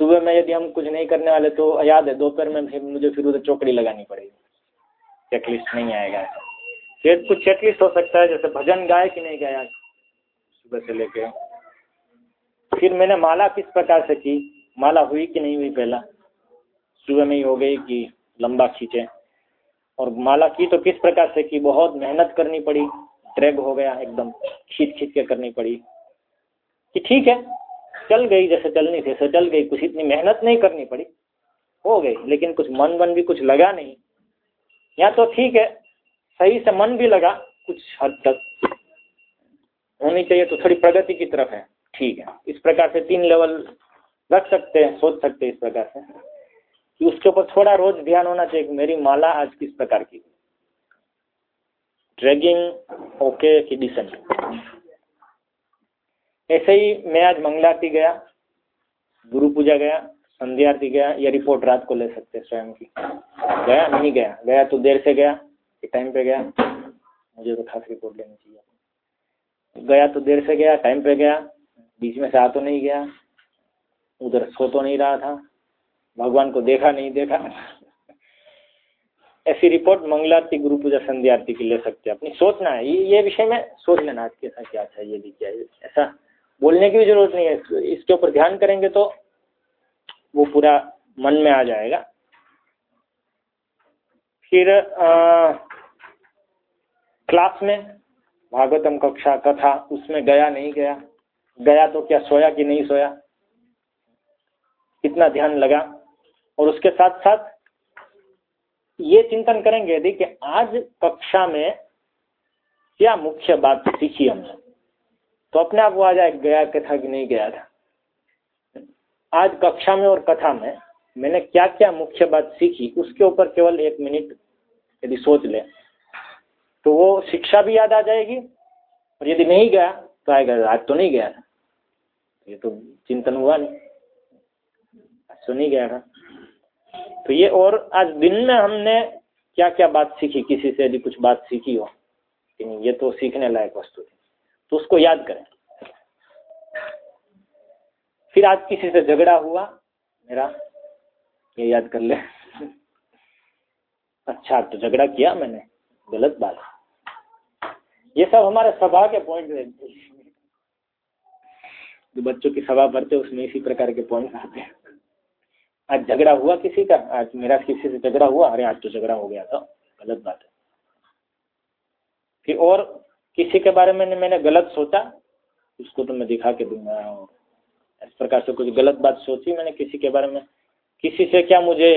सुबह में यदि हम कुछ नहीं करने वाले तो याद है, दोपहर में फिर मुझे फिर उधर चौकड़ी लगानी पड़ेगी। चेकलिस्ट नहीं आएगा फिर कुछ चेकलिस्ट हो सकता है, जैसे भजन गाए कि नहीं गाया सुबह से लेके। फिर मैंने माला किस प्रकार से की, माला हुई कि नहीं हुई पहला? सुबह में ही हो गई कि लंबा खींचे। और माला की तो किस प्रकार से की, बहुत मेहनत करनी पड़ी। ड्रैग हो गया एकदम खींच खींच के करनी पड़ी। कि ठीक है, चल गई जैसे चलनी थी, ऐसे चल गई, कुछ इतनी मेहनत नहीं करनी पड़ी। हो गई, लेकिन कुछ मन वन भी कुछ लगा नहीं। या तो ठीक है, सही से मन भी लगा, कुछ हद तक। होनी चाहिए तो थोड़ी प्रगति की तरफ़ है। ठीक है, इस प्रकार से तीन लेवल रख सकते हैं, सोच सकते हैं इस प्रकार से। कि उसके ऊपर थोड़ा रोज ध्यान होना चाहिए कि मेरी माला आज किस प्रकार की ड्रैगिंग ओके कि डिसेंट ऐसे ही मैं आज मंगला आरती गया, गुरु पूजा गया, संध्या आरती गया, ये रिपोर्ट रात को ले सकते स्वयं की। गया नहीं गया गया तो देर से गया कि टाइम पे गया, मुझे तो खास रिपोर्ट लेनी चाहिए। गया तो देर से गया टाइम पे गया, बीच में से आ तो नहीं गया, उधर सो तो नहीं रहा था, भगवान को देखा नहीं देखा ऐसी रिपोर्ट मंगलारती गुरु पूजा संध्या आरती की ले सकते हैं। अपनी सोचना है। ये विषय में सोच लेना आज कैसा क्या अच्छा ये भी क्या ऐसा बोलने की भी ज़रूरत नहीं है। इसके ऊपर ध्यान करेंगे तो वो पूरा मन में आ जाएगा। फिर आ, क्लास में भागवतम कक्षा कथा उसमें गया नहीं गया गया तो क्या सोया कि नहीं सोया? कितना ध्यान लगा? और उसके साथ साथ ये चिंतन करेंगे यदि कि आज कक्षा में क्या मुख्य बात सीखी हमने? तो अपने आप वो आ जाए, गया कथा कि नहीं गया था? आज कक्षा में और कथा में मैंने क्या क्या मुख्य बात सीखी, उसके ऊपर केवल एक मिनट यदि सोच ले तो वो शिक्षा भी याद आ जाएगी, और यदि नहीं गया तो आएगा, आज तो नहीं गया था। ये तो चिंतन हुआ नहीं। आज तो नहीं गया था। तो ये और आज दिन में हमने क्या क्या बात सीखी? किसी से यदि कुछ बात सीखी हो? कि नहीं, ये तो सीखने लायक वस्तु थी। तो उसको याद करें। फिर आज किसी से झगड़ा हुआ? मेरा? ये याद कर ले। अच्छा तो झगड़ा किया मैंने। गलत बात। ये सब हमारे सभा के पॉइंट रहते जो बच्चों की सभा पढ़ते उसमें इसी प्रकार के पॉइंट आते हैं। आज झगड़ा हुआ किसी का? आज मेरा किसी से झगड़ा हुआ? अरे, आज तो झगड़ा हो गया था। गलत बात है। फिर और किसी के बारे में मैंने गलत सोचा? उसको तो मैं दिखा के दूँगा और इस प्रकार से कुछ गलत बात सोची मैंने किसी के बारे में। किसी से क्या मुझे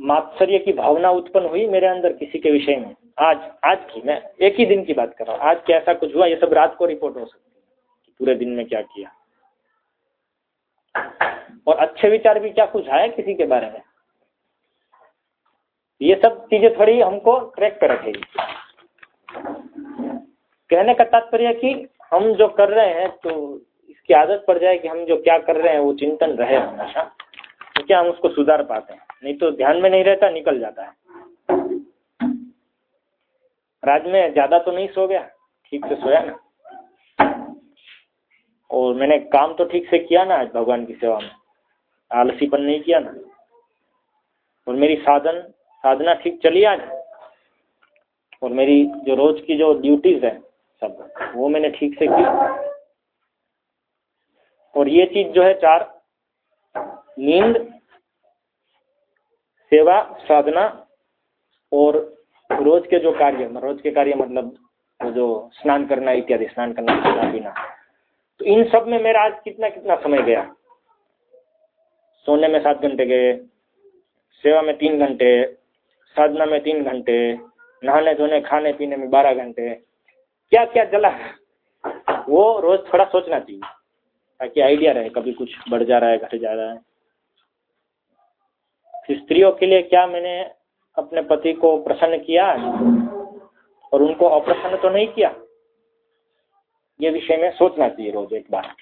मात्सर्य की भावना उत्पन्न हुई मेरे अंदर किसी के विषय में? आज आज की मैं एक ही दिन की बात कर रहा हूँ। आज क्या ऐसा कुछ हुआ? ये सब रात को रिपोर्ट हो सकती है पूरे दिन में क्या किया? और अच्छे विचार भी क्या कुछ आए किसी के बारे में? ये सब चीज़ें थोड़ी हमको ट्रैक पर रखेगी। कहने का तात्पर्य कि हम जो कर रहे हैं तो इसकी आदत पड़ जाए कि हम जो क्या कर रहे हैं, वो चिंतन रहे हमेशा तो क्या हम उसको सुधार पाते हैं? नहीं तो ध्यान में नहीं रहता, निकल जाता है। राज में ज़्यादा तो नहीं सो गया, ठीक से सोया ना। और मैंने काम तो ठीक से किया ना आज भगवान की सेवा में। आलसीपन नहीं किया ना। और मेरी साधन, साधना ठीक चली आज? और मेरी जो रोज की जो ड्यूटीज़ है सब, वो मैंने ठीक से की? और ये चीज़ जो है चार, नींद, सेवा, साधना और रोज के जो कार्य रोज के कार्य मतलब वो जो स्नान करना इत्यादि, स्नान करना खाना पीना। तो इन सब में मेरा आज कितना कितना समय गया? सोने में सात घंटे गए, सेवा में तीन घंटे, साधना में तीन घंटे, नहाने धोने, खाने पीने में बारह घंटे। क्या क्या जला वो रोज थोड़ा सोचना चाहिए, ताकि आइडिया रहे, कभी कुछ बढ़ जा रहा है, घट जा रहा है। स्त्रियों के लिए क्या मैंने अपने पति को प्रसन्न किया और उनको अप्रसन्न तो नहीं किया? ये विषय में सोचना चाहिए रोज एक बार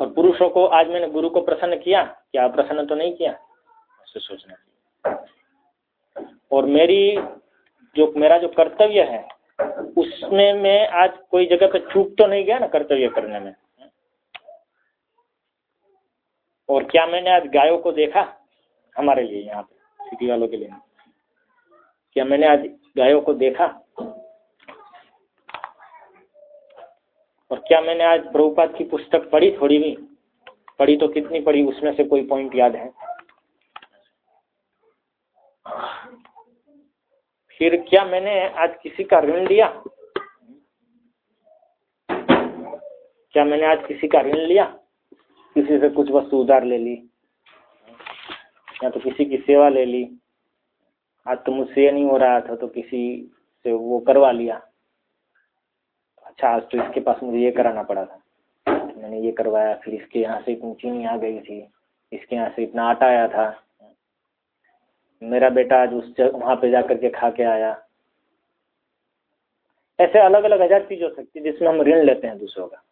और पुरुषों को आज मैंने गुरु को प्रसन्न किया, क्या प्रसन्न तो नहीं किया? ऐसे सोचना और मेरी जो, मेरा जो कर्तव्य है, उसमें मैं आज कोई जगह पे चूक तो नहीं गया ना कर्तव्य करने में? और क्या मैंने आज गायों को देखा? हमारे लिए यहाँ पे, सिटी वालों के लिए क्या मैंने आज गायों को देखा? और क्या मैंने आज प्रभुपाद की पुस्तक पढ़ी? थोड़ी भी। पढ़ी तो कितनी पढ़ी, उसमें से कोई पॉइंट याद है? फिर क्या मैंने आज किसी का ऋण लिया? क्या मैंने आज किसी का ऋण लिया? किसी से कुछ वस्तु उधार ले ली। या तो किसी की सेवा ले ली। आज तो मुझसे ये नहीं हो रहा था तो किसी से वो करवा लिया। अच्छा आज तो इसके पास मुझे ये कराना पड़ा था। मैंने ये करवाया, फिर इसके यहाँ से इतनी चीनी आ गई थी, इसके यहाँ से इतना आटा आया था। मेरा बेटा आज उस वहाँ पे जाकर के खा के आया। ऐसे अलग अलग हज़ार चीज़ हो सकती है जिसमें हम ऋण लेते हैं दूसरों का।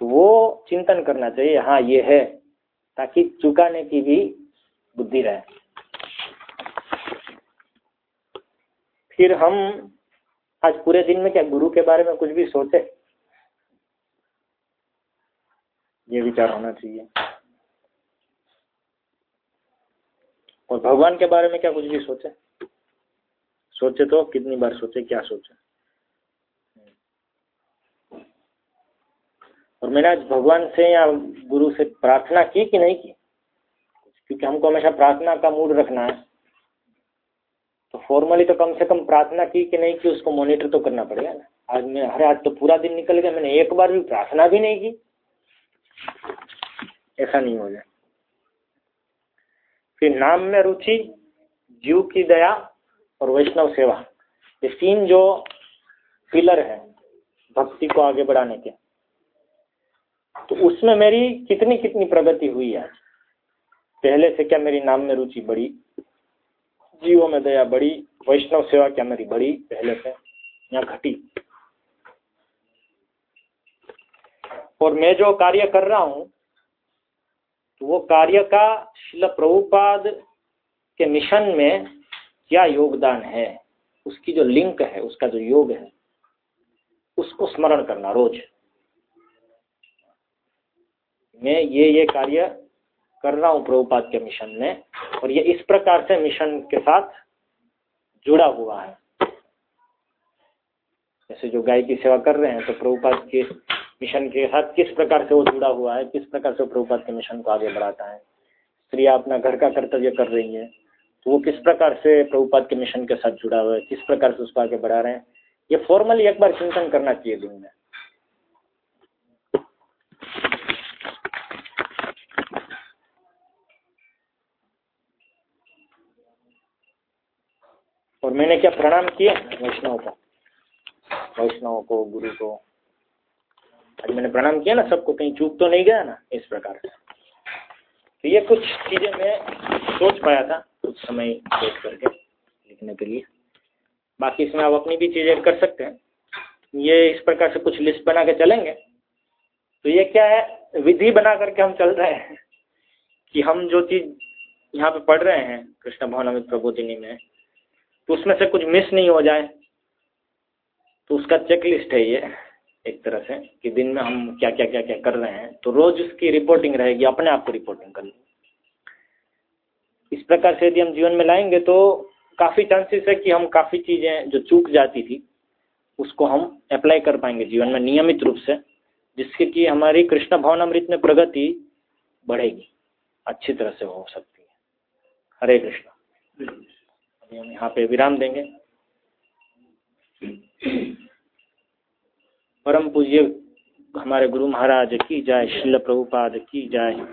तो वो चिंतन करना चाहिए हाँ ये है, ताकि चुकाने की भी बुद्धि रहे। फिर हम आज पूरे दिन में क्या गुरु के बारे में कुछ भी सोचे? ये विचार होना चाहिए। और भगवान के बारे में क्या कुछ भी सोचे? सोचे तो कितनी बार सोचे, क्या सोचे? और मैंने आज भगवान से या गुरु से प्रार्थना की कि नहीं की? क्योंकि हमको हमेशा प्रार्थना का मूड रखना है। फॉर्मली तो कम से कम प्रार्थना की कि नहीं की उसको मॉनिटर तो करना पड़ेगा ना। आज मैं अरे आज तो पूरा दिन निकल गया, मैंने एक बार भी प्रार्थना भी नहीं की। ऐसा नहीं हो जाए। फिर नाम में रुचि, जीव की दया और वैष्णव सेवा। ये तीन जो पिलर है, भक्ति को आगे बढ़ाने के। तो उसमें मेरी कितनी कितनी प्रगति हुई है पहले से क्या मेरी नाम में रुचि बढ़ी? जीवों में दया बड़ी वैष्णव सेवा क्या मेरी बड़ी पहले से यहाँ घटी। और मैं जो कार्य कर रहा हूँ तो वो कार्य का शिल प्रभुपाद के मिशन में क्या योगदान है? उसकी जो लिंक है, उसका जो योग है, उसको स्मरण करना रोज। मैं ये ये कार्य कर रहा हूँ प्रभुपाद के मिशन में, और ये इस प्रकार से मिशन के साथ जुड़ा हुआ है। जैसे जो गाय की सेवा कर रहे हैं तो प्रभुपाद के मिशन के साथ किस प्रकार से वो जुड़ा हुआ है, किस प्रकार से प्रभुपाद के मिशन को आगे बढ़ाता है? स्त्रियाँ अपना घर का कर्तव्य कर रही है तो वो किस प्रकार से प्रभुपाद के मिशन के साथ जुड़ा हुआ है, किस प्रकार से उसको आगे बढ़ा रहे हैं? ये फॉर्मली एक बार चिंतन करना चाहिए दिन में। और मैंने क्या प्रणाम किया? वैष्णव को। वैष्णव को, गुरु को। आज मैंने प्रणाम किया ना, सबको कहीं चूक तो नहीं गया ना, इस प्रकार से। तो ये कुछ चीज़ें मैं सोच पाया था, कुछ समय देख करके, लिखने के लिए। बाकी इसमें आप अपनी भी चीज़ें कर सकते हैं। ये इस प्रकार से कुछ लिस्ट बना के चलेंगे। तो ये क्या है, विधि बना करके हम चल रहे हैं कि हम जो चीज़ यहाँ पे पढ़ रहे हैं, कृष्ण भवन अमित प्रबोधिनी में तो उसमें से कुछ मिस नहीं हो जाए। तो उसका चेक लिस्ट है ये, एक तरह से, कि दिन में हम क्या क्या क्या क्या कर रहे हैं। तो रोज उसकी रिपोर्टिंग रहेगी, अपने आप को रिपोर्टिंग करनी। इस प्रकार से यदि हम जीवन में लाएँगे तो काफ़ी चांसेस है कि हम काफ़ी चीज़ें जो चूक जाती थी, उसको हम अप्लाई कर पाएँगे जीवन में नियमित रूप से, जिससे कि हमारी कृष्ण भवन अमृत में प्रगति बढ़ेगी, अच्छी तरह से हो सकती है। हरे कृष्ण। अभी हम यहाँ पे विराम देंगे। परम पूज्य हमारे गुरु महाराज की जय शिल प्रभुपाद की जय।